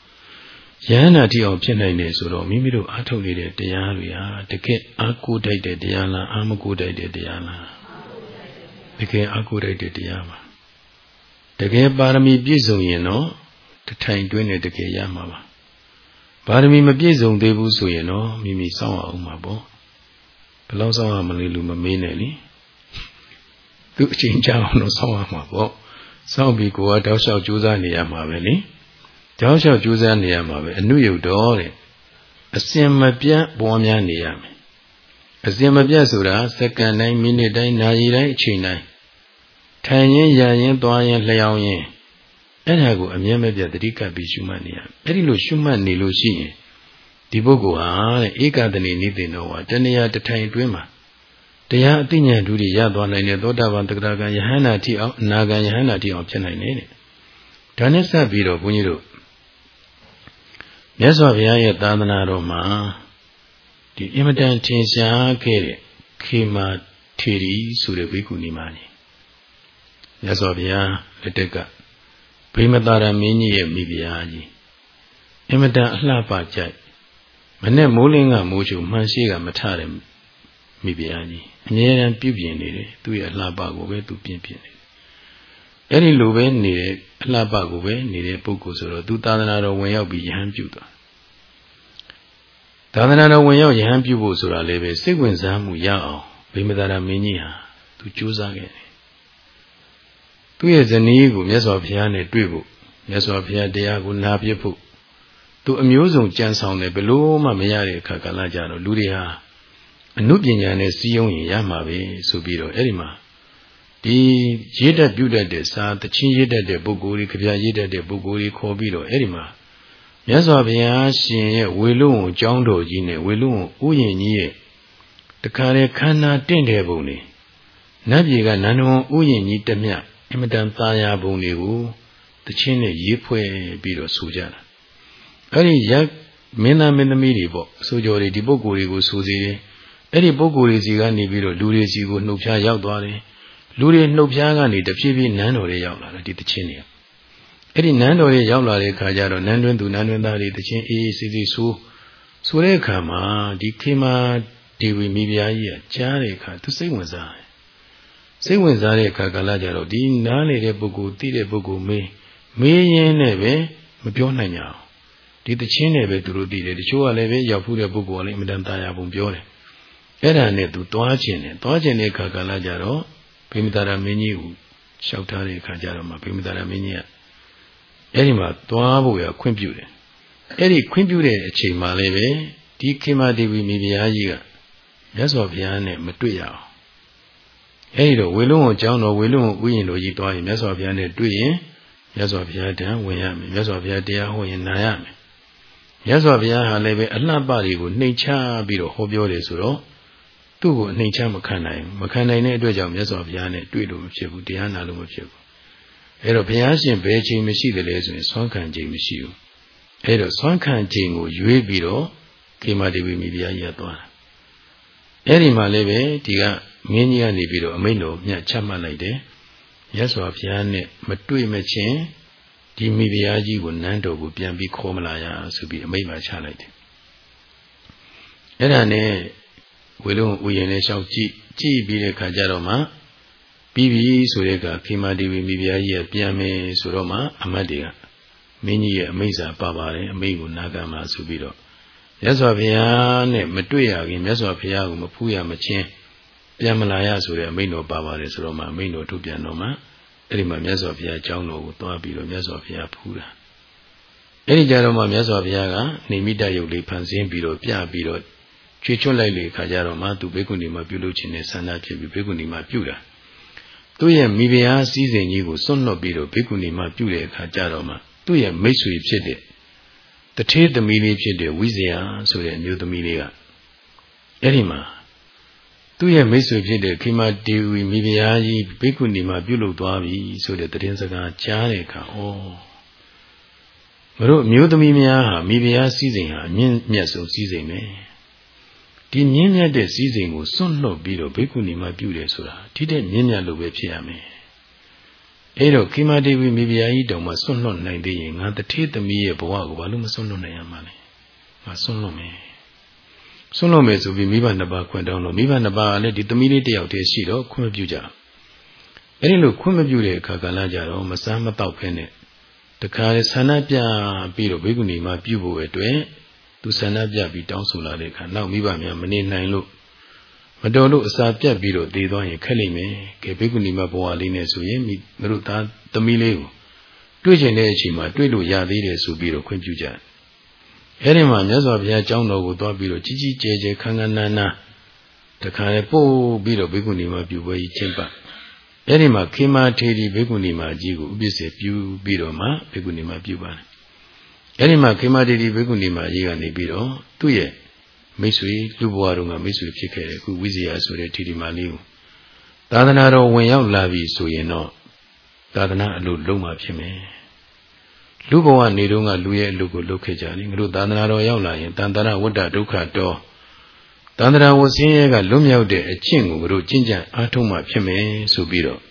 ယဟန္တာတိအောင်ဖြစ်နိုင်တယ်ဆိုတော့မိမိတို့အားထုတ်နေတဲ့တရားတွေဟာတကယ်အားကိုးတိုက်တဲ့တရားလားအားမကိုးတိုက်တဲ့တရားလားတကယ်အားကိုးတိုက်တဲ့တရားပါတကယ်ပါရမီပြည့်စုံရင်တော့တထိုင်တွင်းနဲ့တကယ်ရမှာပါပါရမီမပြည့်စုံသေးဘူးဆိုရင်တော့မိမိစောင့်အောင်မှာပေါ့ဘယ်လောက်စောင့်ရမလဲလူမမေးနဲ့လीသူအချိန်ကြာအောင်တော့စောင့်ရမှာပေါ့စောင့်ပြီးကိုယ်ကတောက်လျှောက်ကြိုးစားနေရမှာပဲလी ကြောင်းလျှောက်ကြိုးစားနေရမှာပဲအနုယုတ်တော်တဲ့အစင်မပြတ်ပေါ်များနေရမယ်အစင်မပြတ်ဆိုတာစက္ကန့်တိုင်းမိနစ်တိုင်းနာရီတိုင်းအချိန်တိုင်းထိုင်ရင်ရရင်သွားရင်လျှောင်းရင်အဲ့ဒါကိုအမြဲမပြတ်တတိကပ်ပြီးရှုမှတ်နေရအဲ့ဒီလိုရှုမှတ်နေလို့ရှိရင်ဒီပုဂ္ဂိုလ်ဟာတဲ့ဧကတဏိနိသိဏောဝါတဏှာတထိုင်တွင်းမှာတရားအသိဉာဏ်ဓုတွေရသွားနိုင်တဲ့သောတာပန်တဂရကံယဟန္တာတိအောင်အနာဂံယဟန္တာတိအောင်ဖြစ်နိုင်တယ်တဲ့ဒါနဲ့စပ်ပြီးတော့ဘုန်းကြီးတို့ မြတ်စွာဘုရားရဲ့သာသနာတော်မှာဒီအင်မတန်ထင်ရှားခဲ့တဲ့ခေမာထေရီဆိုတဲ့ဘိက္ခုနီမကြီးမြတ်စွာဘုရားလက်ထက်ကဗိမသာရမင်းကြီးရဲ့မိဖုရားကြီးအင်မတန်အလှပကြိုက်မနဲ့မိုးလင်းကမိုးချိုမှန်ရှိကမထတဲ့မိဖုရားကြီးအမြဲတမ်းပြုပြင်နေတယ်သူ့ရဲ့အလှပကိုပဲသူပြင်ပြင်နေတယ်အဲ့ဒီလိုပဲနေတဲ့ အလှပကိုပဲနေတဲ့ပုဂ္ဂိုလ်ဆိုတော့သူသာသနာတော်ဝင်ရောက်ပြီးယဟန်ပြုသွားသာသနာတော်ဝင်ရောက်ယဟန်ပြုဖို့ဆိုတာလည်းပဲစိတ်ဝင်စားမှုရအောင်ဗိမသာရမင်းကြီးဟာသူကြိုးစားခဲ့တယ်သူ့ရဲ့ဇနီးကိုမြတ်စွာဘုရားနဲ့တွေ့ဖို့မြတ်စွာဘုရားတရားကိုနာပြဖို့သူအမျိုးစုံကြံဆောင်တယ်ဘလို့မှမရတဲ့အခါကလည်းကြတော့လူတွေဟာအနုပညာနဲ့စီးယုံရင်ရမှာပဲဆိုပြီးတော့အဲ့ဒီမှာ ဒီရေးတတ်ပြုတတ်တဲ့စာတချင်းရေးတတ်တဲ့ပုဂ္ဂိုလ်တွေကြပြရေးတတ်တဲ့ပုဂ္ဂိုလ်တွေခေါ်ပြီးတော့အဲ့ဒီမှာမြတ်စွာဘုရားရှင်ရဲ့ဝေလုံးကိုကျောင်းတော်ကြီးနဲ့ဝေလုံးကိုဥယျာဉ်ကြီးရဲ့တခါလေခန္ဓာတင့်တယ်ပုံနေနတ်ပြည်ကနန္ဒဝန်ဥယျာဉ်ကြီးတမျှအင်မတန်သားယာပုံတွေကိုတချင်းနဲ့ရေးဖွဲ့ပြီးတော့ဆိုကြတာအဲ့ဒီရက်မင်းသားမင်းသမီးတွေပေါ့ဆိုကြတွေဒီပုဂ္ဂိုလ်တွေကိုဆိုစီတယ်အဲ့ဒီပုဂ္ဂိုလ်တွေစီကနေပြီးတော့လူတွေစီကိုနှုတ်ဖျားရောက်သွားတယ် လူတွေနှုတ်ဖျားကနေတဖြည်းဖြည်းနန်းတော်တွေရောက်လာတယ်ဒီတချင်းတွေအဲ့ဒီနန်းတော်တွေရောက်လာတဲ့အခါကျတော့နန်းတွင်းသူနန်းတွင်းသားတွေတချင်းအေးအေးစီစီဆိုဆိုတဲ့အခါမှာဒီခေမာဒေဝီမိဖုရားကြီးကကြားတဲ့အခါသူစိတ်ဝင်စားတယ်စိတ်ဝင်စားတဲ့အခါကလည်းကြတော့ဒီနားနေတဲ့ပုဂ္ဂိုလ်သိတဲ့ပုဂ္ဂိုလ်မေးမေးရင်းနဲ့ပဲမပြောနိုင်ကြအောင်ဒီတချင်းနဲ့ပဲသူတို့သိတယ်တချို့ကလည်းပဲရောက်ဖူးတဲ့ပုဂ္ဂိုလ်ကလည်းအမြဲတမ်းတာယာပုံပြောတယ်အဲ့ဒါနဲ့သူသွားခြင်းတယ်သွားခြင်းတဲ့အခါကလည်းကြတော့ ဗိမသာရမင်းကြီးကိုလျှောက်ထားတဲ့အခါကျတော့မှဗိမသာရမင်းကြီးကအဲ့ဒီမှာသွားဖို့ရခွင့်ပြုတယ်အဲ့ဒီခွင့်ပြုတဲ့အချိန်မှလည်းပဲဒီခေမဒေဝီမိဖုရားကြီးကမြတ်စွာဘုရားနဲ့မတွေ့ရအောင်အဲ့ဒီတော့ဝေလုံးကိုကျောင်းတော်ဝေလုံးကိုဥယျာဉ်တော်ကြီးသွားရင်မြတ်စွာဘုရားနဲ့တွေ့ရင်မြတ်စွာဘုရားတန်ဝင်ရမယ်မြတ်စွာဘုရားတရားဟောရင်နာရမယ်မြတ်စွာဘုရားဟာလည်းပဲအလှပတွေကိုနှိမ်ချပြီးတော့ဟောပြောတယ်ဆိုတော့ သူ့ကိုနှိမ်ချမခံနိုင်မခံနိုင်တဲ့အတွက်ကြောင့်မြတ်စွာဘုရားနဲ့တွေ့လို့မဖြစ်ဘူးတရားနာလို့မဖြစ်ဘူးအဲ့တော့ဘုရားရှင်ဘယ်ချိန်မရှိတယ်လဲဆိုရင်ဆွမ်းခံချိန်မရှိဘူးအဲ့တော့ဆွမ်းခံချိန်ကိုရွေးပြီးတော့ခေမာဒေဝီမိဖုရားကြီးကသွားတာအဲ့ဒီမှာလည်းပဲဒီကမင်းကြီးကနေပြီးတော့အမိန့်တော်မြတ်ချမှတ်လိုက်တယ်ရသော်ဘုရားနဲ့မတွေ့မချင်းဒီမိဖုရားကြီးကိုနန်းတော်ကိုပြန်ပြီးခေါ်မလာရဆိုပြီးအမိန့်မှချလိုက်တယ်အဲ့ဒါနဲ့ ဝေလုံးဥယျာဉ်နဲ့လျှောက်ကြည့်ကြည့်ပြီးတဲ့ခါကျတော့မှပြီးပြီဆိုတဲ့ကခေမာဒေဝီမိဖုရားကြီးကပြန်မယ်ဆိုတော့မှအမတ်တွေကမင်းကြီးရဲ့အမိန့်စာပါပါတယ်အမိန့်ကိုနာခံပါဆိုပြီးတော့မြတ်စွာဘုရားနဲ့မတွေ့ရခင်မြတ်စွာဘုရားကိုမဖူးရမချင်းပြန်မလာရဆိုတဲ့အမိန့်တော်ပါပါတယ်ဆိုတော့မှအမိန့်တော်ထုတ်ပြန်တော့မှအဲ့ဒီမှာမြတ်စွာဘုရားအကြောင်းတော်ကိုသွားပြီးတော့မြတ်စွာဘုရားဖူးတာအဲ့ဒီကြတော့မှမြတ်စွာဘုရားကနေမိတရုပ်လေးဖန်ဆင်းပြီးတော့ပြပြီးတော့ ချွေချွတ်လိုက်လေခါကြတော့မှသူဘေကုဏီမှာပြုလုပ်ခြင်းနဲ့ဆန္ဒဖြစ်ပြီးဘေကုဏီမှာပြုတာသူ့ရဲ့မိဖုရားစည်းစိမ်ကြီးကိုစွန့်လွတ်ပြီးတော့ဘေကုဏီမှာပြုတဲ့အခါကြတော့မှသူ့ရဲ့မိတ်ဆွေဖြစ်တဲ့တထေးသမီးလေးဖြစ်တဲ့ဝိဇယဆိုတဲ့အမျိုးသမီးလေးကအဲ့ဒီမှာသူ့ရဲ့မိတ်ဆွေဖြစ်တဲ့ခိမတေဝီမိဖုရားကြီးဘိက္ခုနီမှာပြုလုပ်သွားပြီဆိုတဲ့သတင်းစကားကြားတဲ့အခါဩမတို့အမျိုးသမီးများဟာမိဖုရားစည်းစိမ်ဟာအမြင့်မြတ်ဆုံးစည်းစိမ်ပဲ ဒီမြင့်မြတ်တဲ့စည်းစိမ်ကိုစွန့်လွတ်ပြီးတော့ဘိက္ခုနီမှာပြုတယ်ဆိုတာဒီတဲ့မြင့်မြတ်လို့ပဲဖြစ်ရမယ်အဲ့တော့ခိမတေဝီမိဖုရားကြီးတောင်မှစွန့်လွတ်နိုင်သေးရင်ငါတထေးသမီးရဲ့ဘဝကိုဘာလို့မစွန့်လွတ်နိုင်ရမှာလဲငါစွန့်လွတ်မယ်စွန့်လွတ်မယ်ဆိုပြီးမိဘနှစ်ပါးခွင့်တောင်းလို့မိဘနှစ်ပါးကလည်းဒီသမီးလေးတယောက်တည်းရှိတော့ခွင့်မပြုကြအဲ့ဒီလိုခွင့်မပြုတဲ့အခါကလည်းကြတော့မစမ်းမတော့ဖဲနဲ့တခါလေဆန္ဒပြပြီးတော့ဘေကုဏီမှာပြုဖို့အတွက် သူဆန္ဒပြပြီးတောင်းဆိုလာတဲ့အခါနောက်မိဘများမနေနိုင်လို့မတော်လို့အစာပြတ်ပြီးတော့တည်သွားရင်ခက်လိမ့်မယ်ကဲဘေကုဏီမှာဘဝလေးနဲ့ဆိုရင်မိတို့သားသမီးလေးကိုတွေ့ကျင်တဲ့အချိန်မှာတွေ့လို့ရသေးတယ်ဆိုပြီးတော့ခွင့်ပြုကြတယ်အဲ့ဒီမှာမြတ်စွာဘုရားကျောင်းတော်ကိုသွားပြီးတော့ကြီးကြီးကျယ်ကျယ်ခန်းခန်းနားနားတခါလေပို့ပြီးတော့ဘေကုဏီမှာပြုပွဲကြီးကျင်းပအဲ့ဒီမှာခေမာထေရီဘေကုဏီမှာကြီးကိုဥပ္ပစေပြုပြီးတော့မှဘေကုဏီမှာပြုပါတယ် အဲ့ဒီမှာခေမာထေရီဘေကုဏီမှာကြီးကနေပြီးတော့သူ့ရဲ့မိတ်ဆွေလူဘဝတုန်းကမိတ်ဆွေဖြစ်ခဲ့တဲ့ခုဝိဇ္ဇာဆိုတဲ့ထေရီမာလေးကိုသာသနာတော်ဝင်ရောက်လာပြီဆိုရင်တော့သာသနာအလို့လုံးမှာဖြစ်မယ်လူဘဝနေတုန်းကလူရဲ့အလုပ်ကိုလုပ်ခဲ့ကြတယ်ငါတို့သာသနာတော်ရောက်လာရင်တန်တရာဝတ္တဒုက္ခတော်တန်တရာဝဆင်းရဲကလွတ်မြောက်တဲ့အကျင့်ကိုငါတို့ကျင့်ကြံအားထုတ်မှဖြစ်မယ်ဆိုပြီးတော့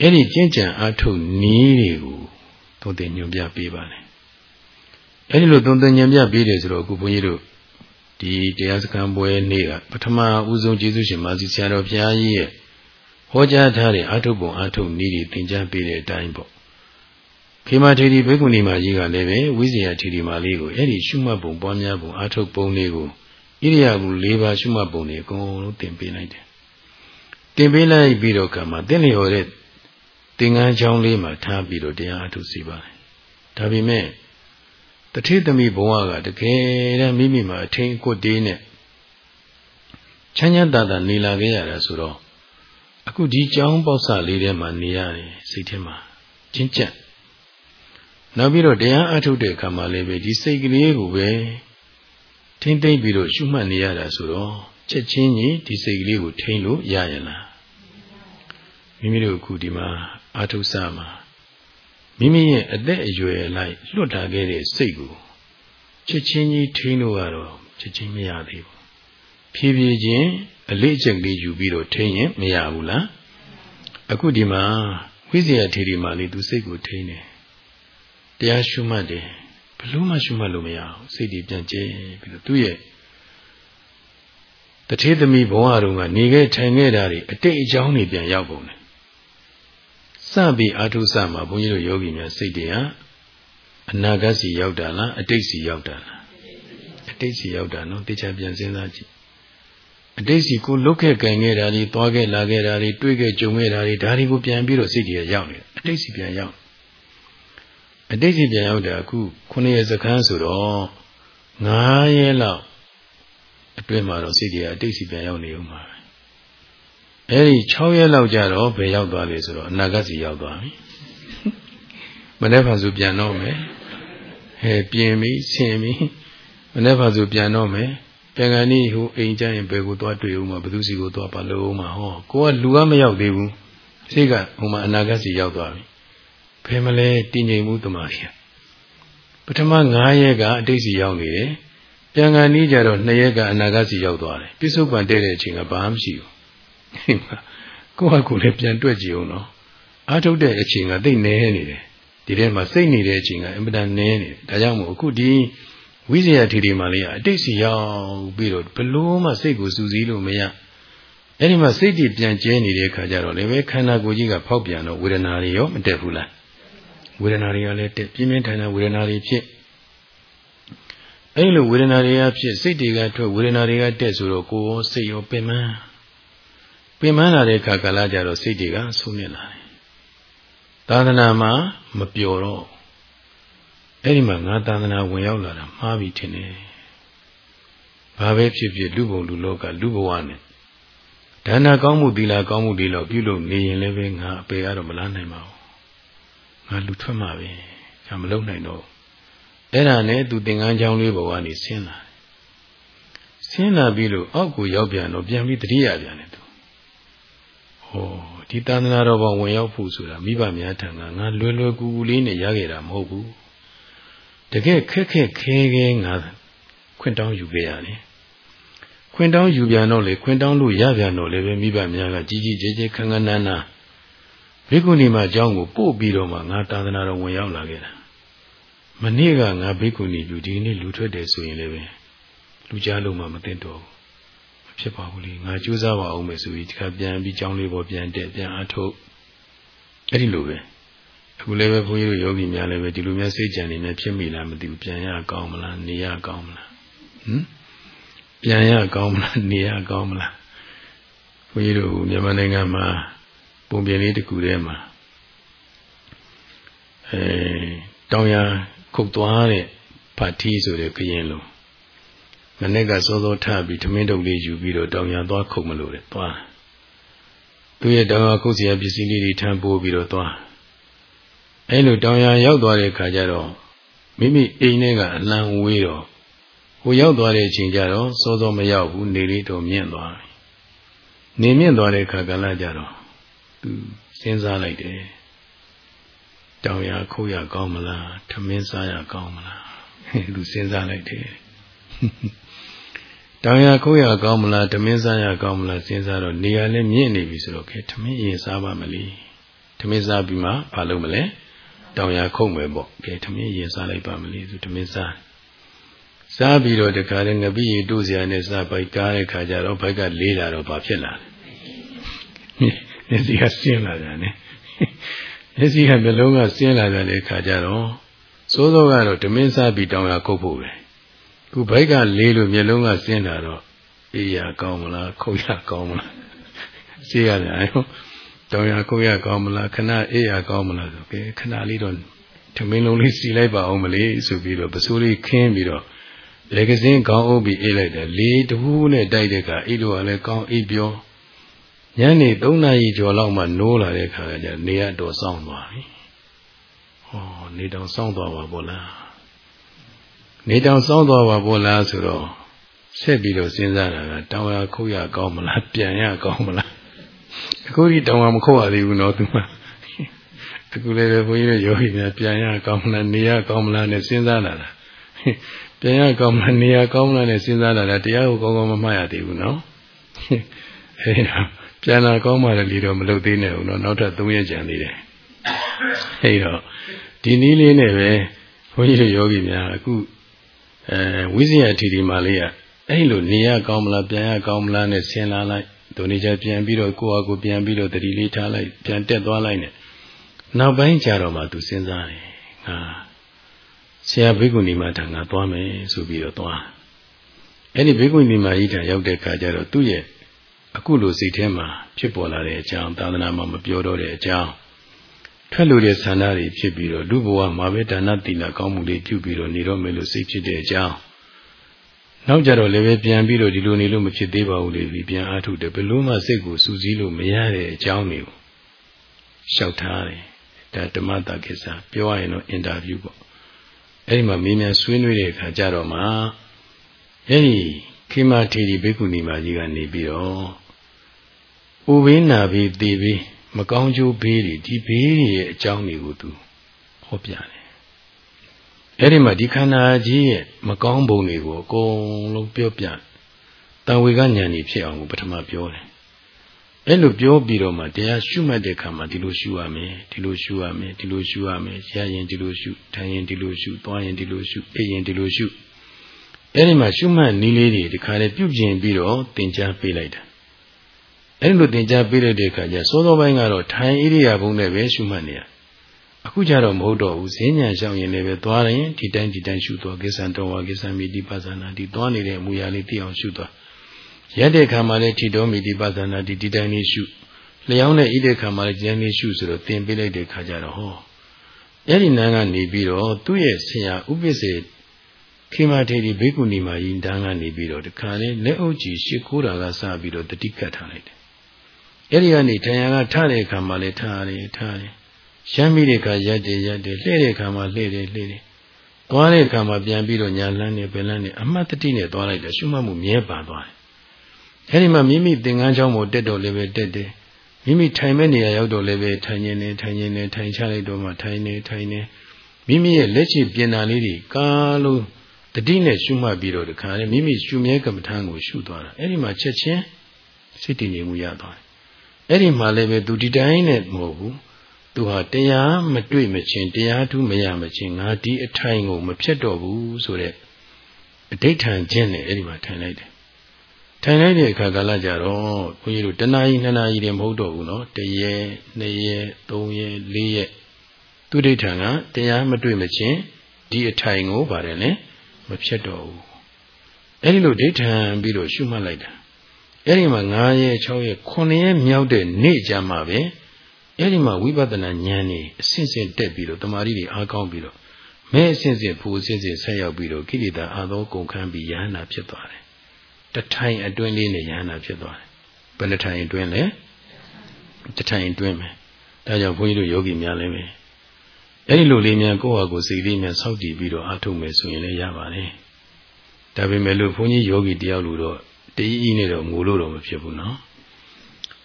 အဲ့ဒီကျင့်ကြံအားထုတ်နည်းတွေကိုသုံးသင်ညွှန်ပြပေးပါတယ် အဲ့ဒီလိုသုံးသင်ညွှန်ပြပေးတယ်ဆိုတော့အခုဘုန်းကြီးတို့ဒီတရားစခန်းပွဲနေ့ကပထမဦးဆုံးကျေးဇူးရှင်မာစီဆရာတော်ဘုရားကြီးရဲ့ဟောကြားထားတဲ့အာထုပ်ပုံအာထုပ်နည်းတွေသင်ကြားပေးတဲ့အတိုင်းပေါ့ခေမထေရီဘေကုဏီမကြီးကလည်းပဲဝိဇ္ဇာထေရီမလေးကိုအဲ့ဒီရှုမှတ်ပုံပွားများပုံအာထုပ်ပုံလေးကိုဣရိယာပု၄ပါးရှုမှတ်ပုံတွေအကုန်လုံးသင်ပေးလိုက်တယ်သင်ပေးလိုက်ပြီးတော့ကမှသင်လျော်တဲ့သင်္ကန်းချောင်းလေးမှာထားပြီးတော့တရားအထုစီပါတယ်ဒါပေမဲ့ တထေသမီးဘဝကတကယ်တမ်းမိမိမှာအထင်အကွတ်တေးနဲ့ချမ်းချမ်းသာသာနေလာခဲ့ရတာဆိုတော့အခုဒီကြောင်းပေါက်ဆလေးထဲမှာနေရတယ်စိတ်ထဲမှာချင်းကြက်နောက်ပြီးတော့တရားအထုတ်တဲ့အခါမှာလည်းပဲဒီစိတ်ကလေးကိုပဲထိမ့်သိမ့်ပြီးတော့ရှုမှတ်နေရတာဆိုတော့ချက်ချင်းကြီးဒီစိတ်ကလေးကိုထိမ့်လို့ရရလားမိမိတို့အခုဒီမှာအာထုဆမှာ မိမိရဲ့အသက်အရွယ်လိုက်လွတ်ထားခဲ့တဲ့စိတ်ကိုချက်ချင်းကြီးထိန်းလို့ကတော့ချက်ချင်းမရသေးဘူးဖြည်းဖြည်းချင်းအလေးအကျက်ကလေးယူပြီးတော့ထိန်းရင်မရဘူးလားအခုဒီမှာဝိဇ္ဇာထေရီမာလေးသူစိတ်ကိုထိန်းတယ်တရားရှုမှတ်တယ်ဘလို့မှရှုမှတ်လို့မရဘူးစိတ်တွေပြန်ကျဲပြီးတော့သူ့ရဲ့တထေသမီးဘဝတုန်းကနေခဲ့ထိုင်ခဲ့တာတွေအတိတ်အကြောင်းတွေပြန်ရောက်ကုန်တယ် စပြီးအာထုစမှာဘုန်းကြီးတို့ယောဂီများစိတ်တွေဟာအနာဂတ်စီရောက်တာလားအတိတ်စီရောက်တာလားအတိတ်စီရောက်တာနော်တေချာပြန်စဉ်းစားကြည့်အတိတ်စီကိုလုတ်ခဲ့ကြင်ခဲ့တာတွေသွားခဲ့လာခဲ့တာတွေတွေ့ခဲ့ကြုံခဲ့တာတွေဒါတွေကိုပြန်ပြီးတော့စိတ်တွေရောက်နေတယ်အတိတ်စီပြန်ရောက်အတိတ်စီပြန်ရောက်တာအခု9ရက်စခန်းဆိုတော့9ရက်လောက်အတွင်းမှာတော့စိတ်တွေအတိတ်စီပြန်ရောက်နေဦးမှာ အဲဒီ6ရက်လောက်ကြာတော့ဘယ်ရောက်သွားလဲဆိုတော့အနာဂတ်စီရောက်သွားပြီမနေ့ကဆိုပြန်တော့မယ်ဟဲပြင်ပြီဆင်ပြီမနေ့ကဆိုပြန်တော့မယ်ပြန်ကန်ဤဟိုအိမ်ကျရင်ဘယ်ကိုသွားတွေ့ဦးမှာဘယ်သူစီကိုသွားပါလို့ဦးမှာဟောကိုကလူကမရောက်သေးဘူးစိတ်ကဟိုမှာအနာဂတ်စီရောက်သွားပြီဘယ်မလဲတည်ငြိမ်မှုတမာရီပထမ9ရက်ကအတိတ်စီရောက်နေတယ်ပြန်ကန်ဤကြတော့2ရက်ကအနာဂတ်စီရောက်သွားတယ်ပြစ္ဆုတ်ပံတဲ့တဲ့အချိန်ကဘာမှမရှိဘူး ကိုယ့်ဟာကိုယ်လည်းပြန်တွက်ကြည့်အောင်နော်အားထုတ်တဲ့အချိန်ကသိနေနေတယ်ဒီထဲမှာစိတ်နေတဲ့အချိန်ကအင်မတန်နည်းနေတယ်ဒါကြောင့်မို့အခုဒီဝိဇ္ဇာထေရီမာလေးကအတိတ်စီရောက်ပြီးတော့ဘလို့မှစိတ်ကိုစူးစီးလို့မရအဲ့ဒီမှာစိတ်ကြီးပြန်ကျဲနေတဲ့ခါကျတော့လည်းပဲခန္ဓာကိုယ်ကြီးကဖောက်ပြန်တော့ဝေဒနာတွေရောမတက်ဘူးလားဝေဒနာတွေကလည်းတက်ပြင်းပြင်းထန်ထန်ဝေဒနာတွေဖြစ်အဲ့လိုဝေဒနာတွေကဖြစ်စိတ်တွေကထွက်ဝေဒနာတွေကတက်ဆိုတော့ကိုယ်ရောစိတ်ရောပင်ပန်း ပင်ပန်းလာတဲ့အခါကာလကြတော့စိတ်တွေကဆုံးမြတ်လာတယ်သာသနာမှာမပျော်တော့အဲ့ဒီမှာငါသာသနာဝင်ရောက်လာတာမှားပြီထင်တယ်ဘာပဲဖြစ်ဖြစ်လူဘုံလူလောကလူဘဝနဲ့ဒါနကောင်းမှုသီလကောင်းမှုတွေတော့ပြုလုပ်နေရင်လည်းပဲငါအပေကတော့မလားနိုင်ပါဘူးငါလူထွက်မှာပဲဒါမလုပ်နိုင်တော့အဲ့ဒါနဲ့သူသင်္ကန်းချောင်းလေးဘဝကနေဆင်းလာဆင်းလာပြီးလို့အောက်ကိုရောက်ပြန်တော့ပြန်ပြီးတတိယပြန်တယ် ဟောဒီတန်တနာတော်ဘောင်ဝင်ရောက်ဖို့ဆိုတာမိဘများထံကငါလွယ်လွယ်ကူကူလေးနဲ့ရခဲ့တာမဟုတ်ဘူးတကယ်ခက်ခက်ခဲခဲငါခွင့်တောင်းယူခဲ့ရတယ်ခွင့်တောင်းယူပြန်တော့လေခွင့်တောင်းလို့ရပြန်တော့လေပဲမိဘများကကြီးကြီးကျယ်ကျယ်ခန်းခန်းနားနားဘိက္ခုနီမအကြောင်းကိုပို့ပြီးတော့မှငါသာသနာတော်ဝင်ရောက်လာခဲ့တာမနေ့ကငါဘိက္ခုနီလူဒီနေ့လူထွက်တယ်ဆိုရင်လည်းပဲလူကြားလို့မှမသိတော့ဘူး ဖြစ်ပါဘူးလေငါကြိုးစားပါအောင်မယ်ဆိုပြီးဒီကပြန်ပြီးကြောင်းလေးပေါ်ပြန်တက်ပြန်အထုတ်အဲ့ဒီလိုပဲအခုလည်းပဲဘုန်းကြီးတို့ယောဂီများလည်းပဲဒီလိုများစိတ်ကြံနေနေဖြစ်မိလားမသိဘူးပြန်ရကောင်းမလားနေရကောင်းမလားဟမ်ပြန်ရကောင်းမလားနေရကောင်းမလားဘုန်းကြီးတို့မြန်မာနိုင်ငံမှာပုံပြင်လေးတစ်ခုထဲမှာအဲတောင်ရခုတ်သွားတဲ့ဖာတီဆိုတဲ့ကရင်လုံး နနက်ကစောစောထပြီးထမင်းတုပ်လေးယူပြီးတော့တောင်ရန်သွားခုတ်မလို့တဲ့သွားသူရဲ့တောင်ရခုတ်စရာပစ္စည်းလေးတွေထမ်းပိုးပြီးတော့သွားအဲလိုတောင်ရန်ရောက်သွားတဲ့အခါကျတော့မိမိအိမ်ထဲကအလံဝေးတော့ဟိုရောက်သွားတဲ့အချိန်ကျတော့စောစောမရောက်ဘူးနေလေးတော့မြင့်သွားပြီနေမြင့်သွားတဲ့အခါကလည်းကြတော့သူစဉ်းစားလိုက်တယ်တောင်ရခုတ်ရကောင်းမလားထမင်းစားရကောင်းမလားသူစဉ်းစားလိုက်တယ် တောင်ရခုတ်ရကောင်းမလားထမင်းစားရကောင်းမလားစဉ်းစားတော့နေရာလည်းမြင့်နေပြီဆိုတော့ခဲထမင်းရင်စားပါမလီထမင်းစားပြီးမှဘာလုပ်မလဲတောင်ရခုတ်မယ်ပေါ့ခဲထမင်းရင်စားလိုက်ပါမလီဆိုထမင်းစားစားပြီးတော့တခါလေငပိရီတို့စရာနဲ့စားပိုက်ကားတဲ့ခါကျတော့ဘိုက်ကလေးတာတော့ဘာဖြစ်လာလဲမျက်စိကဆင်းလာတယ်နဲ့မျက်စိကမျက်လုံးကဆင်းလာတဲ့ခါကျတော့စိုးစိုးကတော့ဓမင်းစားပြီးတောင်ရခုတ်ဖို့ပဲ ခုဘိုက်ကလေးလို့မျက်လုံးကဆင်းလာတော့အေးရကောင်းမလားခုတ်ရကောင်းမလားရှိရတယ်အဲတောင်ရခုတ်ရကောင်းမလားခဏအေးရကောင်းမလားဆိုကဲခဏလေးတော့ဓမင်းလုံးလေးစီလိုက်ပါအောင်မလေးဆိုပြီးတော့ပစိုးလေးခင်းပြီးတော့လက်ကစင်းကောင်းအုပ်ပြီးအေးလိုက်တယ်လေးတဟူးနဲ့တိုက်တဲ့ကအေးလို့ကလည်းကောင်းအေးပြောညနေ3နာရီကျော်လောက်မှနိုးလာတဲ့ခါကျနေရတော့စောင်းသွားပြီဟောနေတောင်စောင်းသွားပါဘောလား နေတောင်စောင်းသွားပါဘောလားဆိုတော့ဆက်ပြီးတော့စဉ်းစားတာကတောင်ရခုတ်ရကောင်းမလားပြန်ရကောင်းမလားအခုဒီတောင်ရမခုတ်ရသေးဘူးနော်သူမအခုလည်းဘုန်းကြီးတို့ယောဂီများပြန်ရကောင်းမလားနေရကောင်းမလားနဲ့စဉ်းစားလာတာပြန်ရကောင်းမလားနေရကောင်းမလားနဲ့စဉ်းစားလာတာတရားကိုကောင်းကောင်းမမှတ်ရသေးဘူးနော်အဲဒါပြန်လာကောင်းမှလည်းလီတော့မလုပ်သေးနဲ့ဘူးနော်နောက်ထပ်3ရက်ကြံသေးတယ်အဲတော့ဒီနည်းလေးနဲ့ပဲဘုန်းကြီးတို့ယောဂီများအခု အဲဝိဇ္ဇာထီဒီမာလေးကအဲ့လိုနေရကောင်းမလားပြန်ရကောင်းမလားနဲ့ဆင်းလာလိုက်ဒုနေချပြန်ပြီးတော့ကိုယ့်အကူပြန်ပြီးတော့တတိလေးထားလိုက်ပြန်တက်သွားလိုက်နဲ့နောက်ပိုင်းကြတော့မှသူစဉ်းစားတယ်ငါဆရာဘိက္ခုနီမထံငါသွားမယ်ဆိုပြီးတော့သွားအဲ့ဒီဘိက္ခုနီမကြီးထံရောက်တဲ့အခါကျတော့သူ့ရဲ့အခုလိုစိတ်ထဲမှာဖြစ်ပေါ်လာတဲ့အကြောင်းသာသနာမှာမပြောတော့တဲ့အကြောင်း ထွက်လို့တဲ့ဆန္ဒတွေဖြစ်ပြီးတော့လူဘဝမှာပဲဒါနတိလကောင်းမှုတွေပြုပြီးတော့နေတော့မယ်လို့စိတ်ဖြစ်တဲ့အကြောင်းနောက်ကြတော့လည်းပဲပြန်ပြီးတော့ဒီလိုနေလို့မဖြစ်သေးပါဘူးလေဒီပြန်အားထုတ်တယ်ဘယ်လို့မှစိတ်ကိုစူးစီးလို့မရတဲ့အကြောင်းတွေကိုလျှောက်ထားတယ်ဒါဓမ္မတာကိစ္စပြောရရင်တော့အင်တာဗျူးပေါ့အဲ့ဒီမှာမင်းများဆွေးနွေးတဲ့အခါကြတော့မှအဲ့ဒီခိမာထေရီဘိက္ခုနီမကြီးကနေပြီးတော့ပူဘေးနာဘေးသေဘေး မကောင်းကျိုးဘေးတွေဒီဘေးတွေရဲ့အကြောင်းတွေကိုသူဟောပြတယ်အဲ့ဒီမှာဒီခန္ဓာကြီးရဲ့မကောင်းပုံတွေကိုအကုန်လုံးပြောပြတန်ဝေကဉာဏ်ကြီးဖြစ်အောင်ကိုပထမပြောတယ်အဲ့လိုပြောပြီးတော့မှတရားရှုမှတ်တဲ့အခါမှာဒီလိုရှုရမယ်ဒီလိုရှုရမယ်ဒီလိုရှုရမယ်ရရင်ဒီလိုရှုထိုင်ရင်ဒီလိုရှုသွားရင်ဒီလိုရှုအိပ်ရင်ဒီလိုရှုအဲ့ဒီမှာရှုမှတ်နည်းလေးတွေဒီခါလေးပြုပြင်ပြီးတော့သင်ကြားပေးလိုက်တာ အဲ့လိုသင်ကြားပေးလိုက်တဲ့အခါကျစောစောပိုင်းကတော့ထိုင်ဣရိယာပုနဲ့ပဲရှုမှတ်နေရအခုကျတော့မဟုတ်တော့ဘူးဈဉ္ညာရှောင်ရင်လည်းပဲသွားရင်ဒီတိုင်းဒီတိုင်းရှုသွားကိစ္စံတော်ဝါကိစ္စံမိတိပါဇာနာဒီသွားနေတဲ့အမူအရာလေးသိအောင်ရှုသွားရက်တဲ့ခါမှလည်းထီတော်မိတိပါဇာနာဒီဒီတိုင်းလေးရှုလျောင်းတဲ့ဣတဲ့ခါမှလည်းဒီတိုင်းလေးရှုဆိုတော့သင်ပေးလိုက်တဲ့ခါကျတော့ဟောအဲ့ဒီနန်းကနေပြီးတော့သူ့ရဲ့ဆရာဥပ္ပစ္စေခေမထေရီဘေကုဏီမာကြီးတန်းကနေပြီးတော့တခါလေလက်အုပ်ကြီးရှ िख ိုးတာကစပြီးတော့တတိကတ်ထားလိုက်တယ် အဲ့ဒီကနေထံရကထတဲ့အခါမှလည်းထားတယ်ထားတယ်ရှမ်းမိတဲ့အခါရက်တယ်ရက်တယ်လှဲ့တဲ့အခါမှလှဲ့တယ်လှဲ့တယ်သွားတဲ့အခါမှပြန်ပြီးတော့ညာလန်းနေပင်လန်းနေအမှတ်တတိနဲ့သွားလိုက်တယ်ရှုမှတ်မှုမြဲပါသွားတယ်အဲ့ဒီမှာမိမိသင်္ကန်းချောင်းကိုတက်တော့လည်းပဲတက်တယ်မိမိထိုင်မဲ့နေရာရောက်တော့လည်းပဲထိုင်နေနေထိုင်နေနေထိုင်ချလိုက်တော့မှထိုင်နေထိုင်နေမိမိရဲ့လက်ချပြင်တာလေးတွေကားလို့တတိနဲ့ရှုမှတ်ပြီးတော့တခါလေမိမိရှုမြဲကမ္မထံကိုရှုသွားတာအဲ့ဒီမှာချက်ချင်းစိတ်တည်ငြိမ်မှုရသွားတယ် အဲ့ဒီမှာလည်းပဲသူဒီတိုင်းနဲ့မဟုတ်ဘူးသူဟာတရားမတွေ့မချင်းတရားထူးမရမချင်းငါဒီအထိုင်ကိုမဖြစ်တော့ဘူးဆိုတဲ့အဋိဋ္ဌံခြင်းနဲ့အဲ့ဒီမှာထိုင်လိုက်တယ်ထိုင်လိုက်တဲ့အခါကာလကြတော့ဘုန်းကြီးတို့တနာရီနှစ်နာရီတည်းမဟုတ်တော့ဘူးနော်တရက်နှစ်ရက်သုံးရက်လေးရက်သူဒိဋ္ဌံကတရားမတွေ့မချင်းဒီအထိုင်ကိုပါတယ်လေမဖြစ်တော့ဘူးအဲ့ဒီလိုဒိဋ္ဌံပြီးတော့ရှုမှတ်လိုက်တာ အဲ့ဒီမှာ9ရက်6ရက်9ရက်မြောက်တဲ့နေ့ကြမှာပဲအဲ့ဒီမှာဝိပဿနာဉာဏ်นี่အစဉ်စဉ်တက်ပြီးတော့တမာရီတွေအားကောင်းပြီးတော့မဲအစဉ်စဉ်ဖူအစဉ်စဉ်ဆက်ရောက်ပြီးတော့ကိလေသာအာသောကုန်ခန်းပြီးယဟနာဖြစ်သွားတယ်တထိုင်အတွင်းလေးနဲ့ယဟနာဖြစ်သွားတယ်ဘယ်နှထိုင်အတွင်းလဲတထိုင်အတွင်းပဲဒါကြောင့်ဘုန်းကြီးတို့ယောဂီများလည်းပဲအဲ့ဒီလိုလေးများကိုယ့်ဟာကိုယ်စိတ်လေးများစောင့်တည်ပြီးတော့အားထုတ်မယ်ဆိုရင်လည်းရပါတယ်ဒါပေမဲ့လို့ဘုန်းကြီးယောဂီတယောက်လူတော့ တည်ဤနဲ့တော့ငိုလို့တော့မဖြစ်ဘူးနော်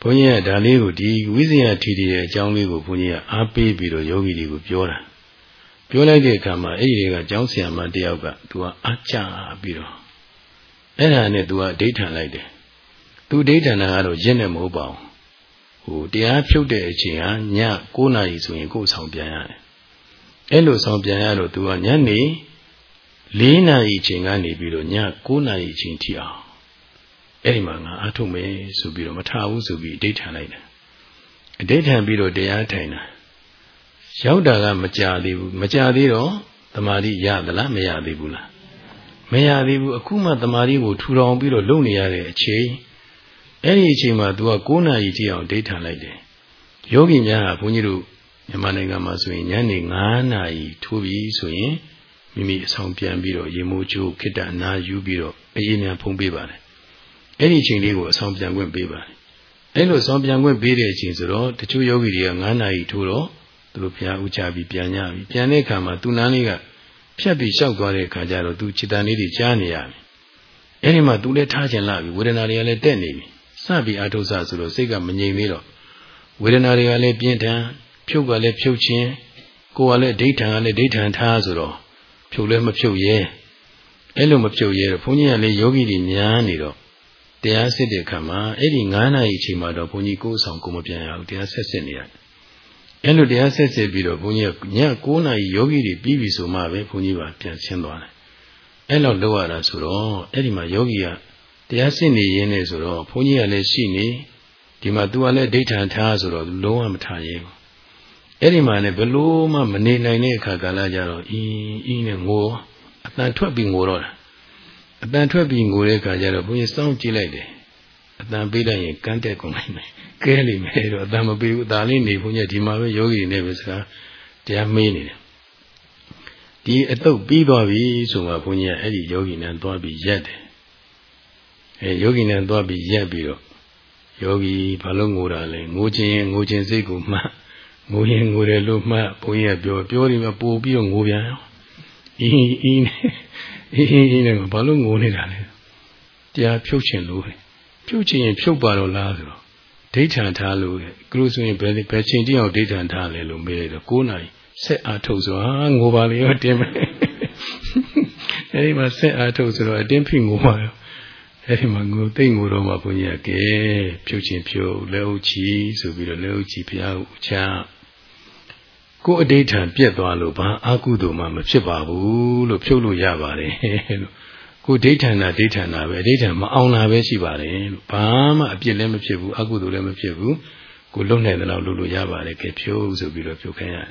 ဘုုန်းကြီးကဒါလေးကိုဒီဝိဇ္ဇာထီထီရဲ့အကြောင်းလေးကိုဘုန်းကြီးကအားပေးပြီးတော့ယောဂီတွေကိုပြောတာပြောလိုက်တဲ့အခါမှာအဲ့ဒီကကျောင်းဆရာမတယောက်ကသူကအားကြပြီးတော့အဲ့ဒါနဲ့သူကဒိဋ္ဌံလိုက်တယ်သူဒိဋ္ဌံတာကတော့ရင့်နေမဟုတ်ပါဘူးဟိုတရားဖြုတ်တဲ့အချိန်ဟာည9နာရီဆိုရင်ကိုယ်ဆောင်ပြန်ရတယ်အဲ့လိုဆောင်ပြန်ရတော့သူကညနေ4နာရီချိန်ကနေပြီးတော့ည9နာရီချိန်ထိအောင် အဲ့ဒီမှာငါအထုတ်မယ်ဆိုပြီးတော့မထဘူးဆိုပြီးအဋိဌာန်လိုက်တယ်အဋိဌာန်ပြီးတော့တရားထိုင်တာရောက်တာကမကြသေးဘူးမကြသေးတော့တမာတိရသလားမရသေးဘူးလားမရသေးဘူးအခုမှတမာတိကိုထူထောင်ပြီးတော့လုပ်နေရတဲ့အချိန်အဲ့ဒီအချိန်မှာ तू က9နာရီထိအောင်ဒိဋ္ဌာန်လိုက်တယ်ယောဂီများကဘုန်းကြီးတို့မြန်မာနိုင်ငံမှာဆိုရင်ညနေ9နာရီထိုးပြီးဆိုရင်မိမိအဆောင်ပြန်ပြီးတော့ရေမိုးချိုးခိတ္တအနာယူပြီးတော့အေးမြန်ဖုံးပေးပါတယ် အဲ့ဒီအချိန်လေးကိုအဆောင်ပြန်ခွင့်ပေးပါတယ်အဲ့လိုဆောင်ပြန်ခွင့်ပေးတဲ့အချိန်ဆိုတော့တချို့ယောဂီတွေက9နာရီထိုးတော့သူတို့ဘုရားဥချပြီးပြန်ကြပြီပြန်တဲ့အခါမှာသူနန်းလေးကဖြတ်ပြီးလျှောက်သွားတဲ့အခါကျတော့သူခြေတန်းလေးတွေကြားနေရပြီအဲ့ဒီမှာသူလည်းထားချင်လာပြီဝေဒနာတွေကလည်းတက်နေပြီစပြီးအာထုဆဆိုတော့စိတ်ကမငြိမ်သေးတော့ဝေဒနာတွေကလည်းပြင်းထန်ဖြုတ်ကလည်းဖြုတ်ခြင်းကိုယ်ကလည်းဒိဋ္ဌံကလည်းဒိဋ္ဌံထားဆိုတော့ဖြုတ်လည်းမဖြုတ်ရဲအဲ့လိုမဖြုတ်ရဲတော့ဘုန်းကြီးကလည်းယောဂီတွေများနေတော့ တရားစစ်တဲ့အခါမှာအဲ့ဒီ9နာရီအချိန်မှာတော့ဘုန်းကြီးကိုယ်ဆောင်ကိုမပြန်ရဘူးတရားဆက်စစ်နေရတယ်အဲ့လိုတရားဆက်စစ်ပြီးတော့ဘုန်းကြီးကည9နာရီယောဂီတွေပြီးပြီဆိုမှပဲဘုန်းကြီးပါပြန်ဆင်းသွားတယ်အဲ့လိုလုပ်ရတာဆိုတော့အဲ့ဒီမှာယောဂီကတရားစစ်နေရင်းနဲ့ဆိုတော့ဘုန်းကြီးကလည်းရှိနေဒီမှာ तू ကလည်းဒိဋ္ဌံထားဆိုတော့လုံးဝမထားရဲဘူးအဲ့ဒီမှာလည်းဘလို့မှမနေနိုင်တဲ့အခါကာလကြတော့အင်းအင်းနဲ့ငိုအတန်ထွက်ပြီးငိုတော့တာ အတန်ထွက်ပြီးငိုတဲ့အခါကျတော့ဘုန်းကြီးစောင့်ကြည့်လိုက်တယ်အတန်ပေးလိုက်ရင်ကန်းတက်ကုန်နိုင်မယ်ကဲလိမ့်မယ်တော့အတန်မပေးဘူးဒါလေးနေဘုန်းကြီးဒီမှာပဲယောဂီနဲ့ပဲစကားတရားမေးနေတယ်ဒီအတုပ်ပြီးသွားပြီဆိုမှဘုန်းကြီးကအဲ့ဒီယောဂီနဲ့သွားပြီးရက်တယ်အဲယောဂီနဲ့သွားပြီးရက်ပြီးတော့ယောဂီဘာလို့ငိုတာလဲငိုခြင်းငိုခြင်းစိတ်ကိုမှတ်ငိုရင်ငိုတယ်လို့မှတ်ဘုန်းကြီးကပြောပြောဒီမှာပို့ပြီးတော့ငိုပြန်ရောအင်းအင်း အင်းအင်းနဲ့ဘာလို့ငိုနေတာလဲတရားဖြုတ်ခြင်းလို့ဖြုတ်ခြင်းရင်ဖြုတ်ပါတော့လားဆိုတော့ဒိဋ္ဌံထားလို့ကလို့ဆိုရင်ဘယ်ဘယ်ချိန်တိအောင်ဒိဋ္ဌံထားလဲလို့မေးလိုက်တော့9နာရီဆက်အားထုတ်ဆိုဟာငိုပါလေရောတင်းမယ်အဲဒီမှာဆက်အားထုတ်ဆိုတော့အတင်းဖိငိုပါရောအဲ့ဒီမှာငိုသိမ့်ငိုတော့မှဘုန်းကြီးကကဲဖြုတ်ခြင်းဖြုတ်လက်ဥချီဆိုပြီးတော့လက်ဥချီဘုရားဥချ ကိုယ်အဋိဌံပြက်သွားလို့ဘာအာကုသိုလ်မှမဖြစ်ပါဘူးလို့ဖြုတ်လို့ရပါတယ်လို့ကိုဒိဋ္ဌာနာဒိဋ္ဌာနာပဲဒိဋ္ဌာမအောင်တာပဲရှိပါတယ်လို့ဘာမှအပြစ်လည်းမဖြစ်ဘူးအကုသိုလ်လည်းမဖြစ်ဘူးကိုလုံနိုင်တဲ့လောက်လုပ်လို့ရပါတယ်ကဲဖြုတ်ဆိုပြီးတော့ဖြုတ်ခိုင်းရတယ်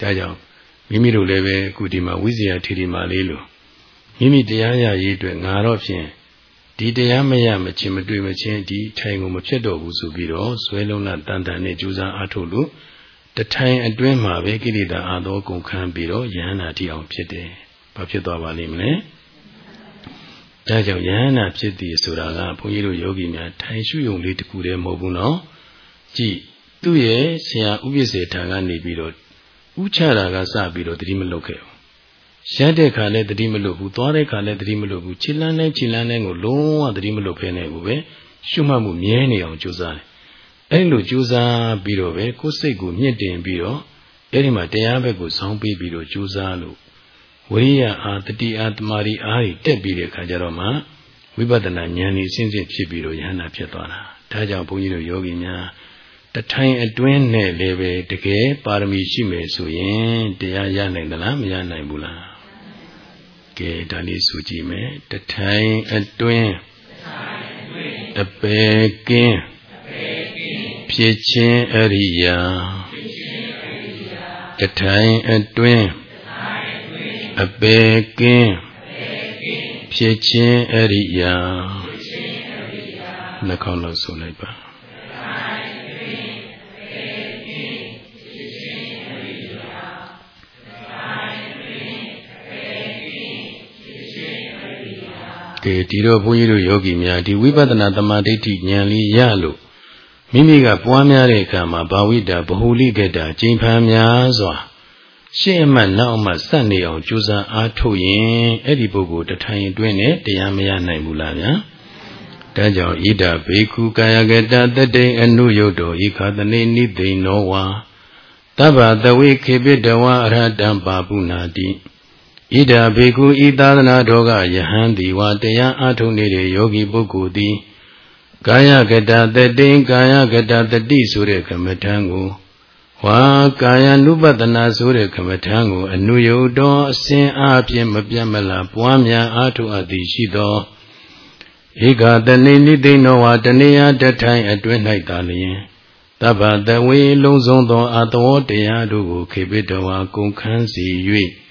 ဒါကြောင့်မိမိတို့လည်းပဲအခုဒီမှာဝိဇ္ဇာထီထီမာလေးလို့မိမိတရားရရေးအတွက်ငါတော့ဖြင့်ဒီတရားမရမချင်းမတွေ့မချင်းဒီထိုင်ကိုမဖြစ်တော့ဘူးဆိုပြီးတော့ဇွဲလုံးလာတန်တန်နဲ့ကြိုးစားအားထုတ်လို့ တထိုင်အတွင်းမှာပဲကိလေသာအာသောကုန်ခန်းပြီးတော့ယဟန္တာတိအောင်ဖြစ်တယ်။ဘာဖြစ်သွားပါလိမ့်မလဲ။ဒါကြောင့်ယဟန္တာဖြစ်သည်ဆိုတာကဘုန်းကြီးတို့ယောဂီများထိုင်ရှုယုံလေးတခုတည်းမဟုတ်ဘူးနော်။ကြည်သူ့ရဲ့ဆရာဥပ္ပစေထံကနေပြီးတော့ဥချတာကစပြီးတော့တတိမလုတ်ခဲ့ဘူး။ရက်တဲ့ခါလည်းတတိမလုတ်ဘူးသွားတဲ့ခါလည်းတတိမလုတ်ဘူးခြေလန်းနဲ့ခြေလန်းနဲ့ကိုလုံးဝတတိမလုတ်ဖဲနေဘူးပဲရှုမှတ်မှုမြဲနေအောင်ကြိုးစားတယ် အဲ့လိုကြိုးစားပြီးတော့ပဲကိုယ်စိတ်ကိုမြင့်တင်ပြီးတော့အဲ့ဒီမှာတရားဘက်ကိုဆောင်းပေးပြီးတော့ကြိုးစားလို့ဝိရိယအားတတိအားတမာရီအားတွေတက်ပြီးတဲ့အခါကျတော့မှဝိပဿနာဉာဏ်ကြီးစဉ်စဉ်ဖြစ်ပြီးတော့ယဟနာဖြစ်သွားတာဒါကြောင့်ဘုန်းကြီးတို့ယောဂီများတထိုင်အတွင်းနဲ့လည်းပဲတကယ်ပါရမီရှိမယ်ဆိုရင်တရားရနိုင်သလားမရနိုင်ဘူးလားကဲဒါလေးဆိုကြည့်မယ်တထိုင်အတွင်းအပေကင်း ဖြစ်ခြင်းအရိယာတထိုင်အတွင်းအပေကင်းဖြစ်ခြင်းအရိယာနှခေါင်းလောက်ဆိုလိုက်ပါကဲဒီတော့ဘုန်းကြီးတို့ယောဂီများဒီဝိပဿနာတမာဒိဋ္ဌိဉာဏ်လေးရလို့ မိမိကပွားများတဲ့အခါမှာဘာဝိတာဗဟုလိကတာကျိန်ဖန်များစွာရှေ့အမှတ်နောက်အမှတ်စက်နေအောင်ကြိုးစားအားထုတ်ရင်အဲ့ဒီပုဂ္ဂိုလ်တထိုင်တွင်းနဲ့တရားမရနိုင်ဘူးလားဗျာတဒါကြောင့်ဣဒဘေခုကာယကတတတိအနုယုတ်တောဤခာတနေနိသိနောဝါတဗ္ဗတဝိခေပိတဝါအရဟတံပါပုနာတိဣဒဘေခုဤသာသနာတော်ကယဟန်ဒီဝါတရားအထုံနေတဲ့ယောဂီပုဂ္ဂိုလ်သည် ကာယကတတတိကာယကတတတိဆိုတဲ့ကမ္မထံကိုဝါကာယ ानु ပတနာဆိုတဲ့ကမ္မထံကိုအနုယုတ်တော်အစဉ်အားဖြင့်မပြတ်မလားပွားများအားထုတ်အပ်သည်ရှိသောဧကတနေနိသိဏောဝါတနေယတထိုင်အတွင်း၌သာလျင်တဗ္ဗတဝေလုံးစုံသောအတဝတရားတို့ကိုခေပိတဝါကုန်ခန်းစီ၍အ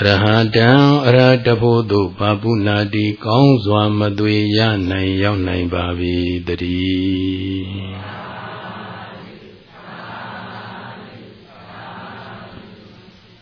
ရဟတံအရတဖို့သို့ဘာပုနာတိကောင်းစွာမသွေရနိုင်ရောက်နိုင်ပါ၏တည်း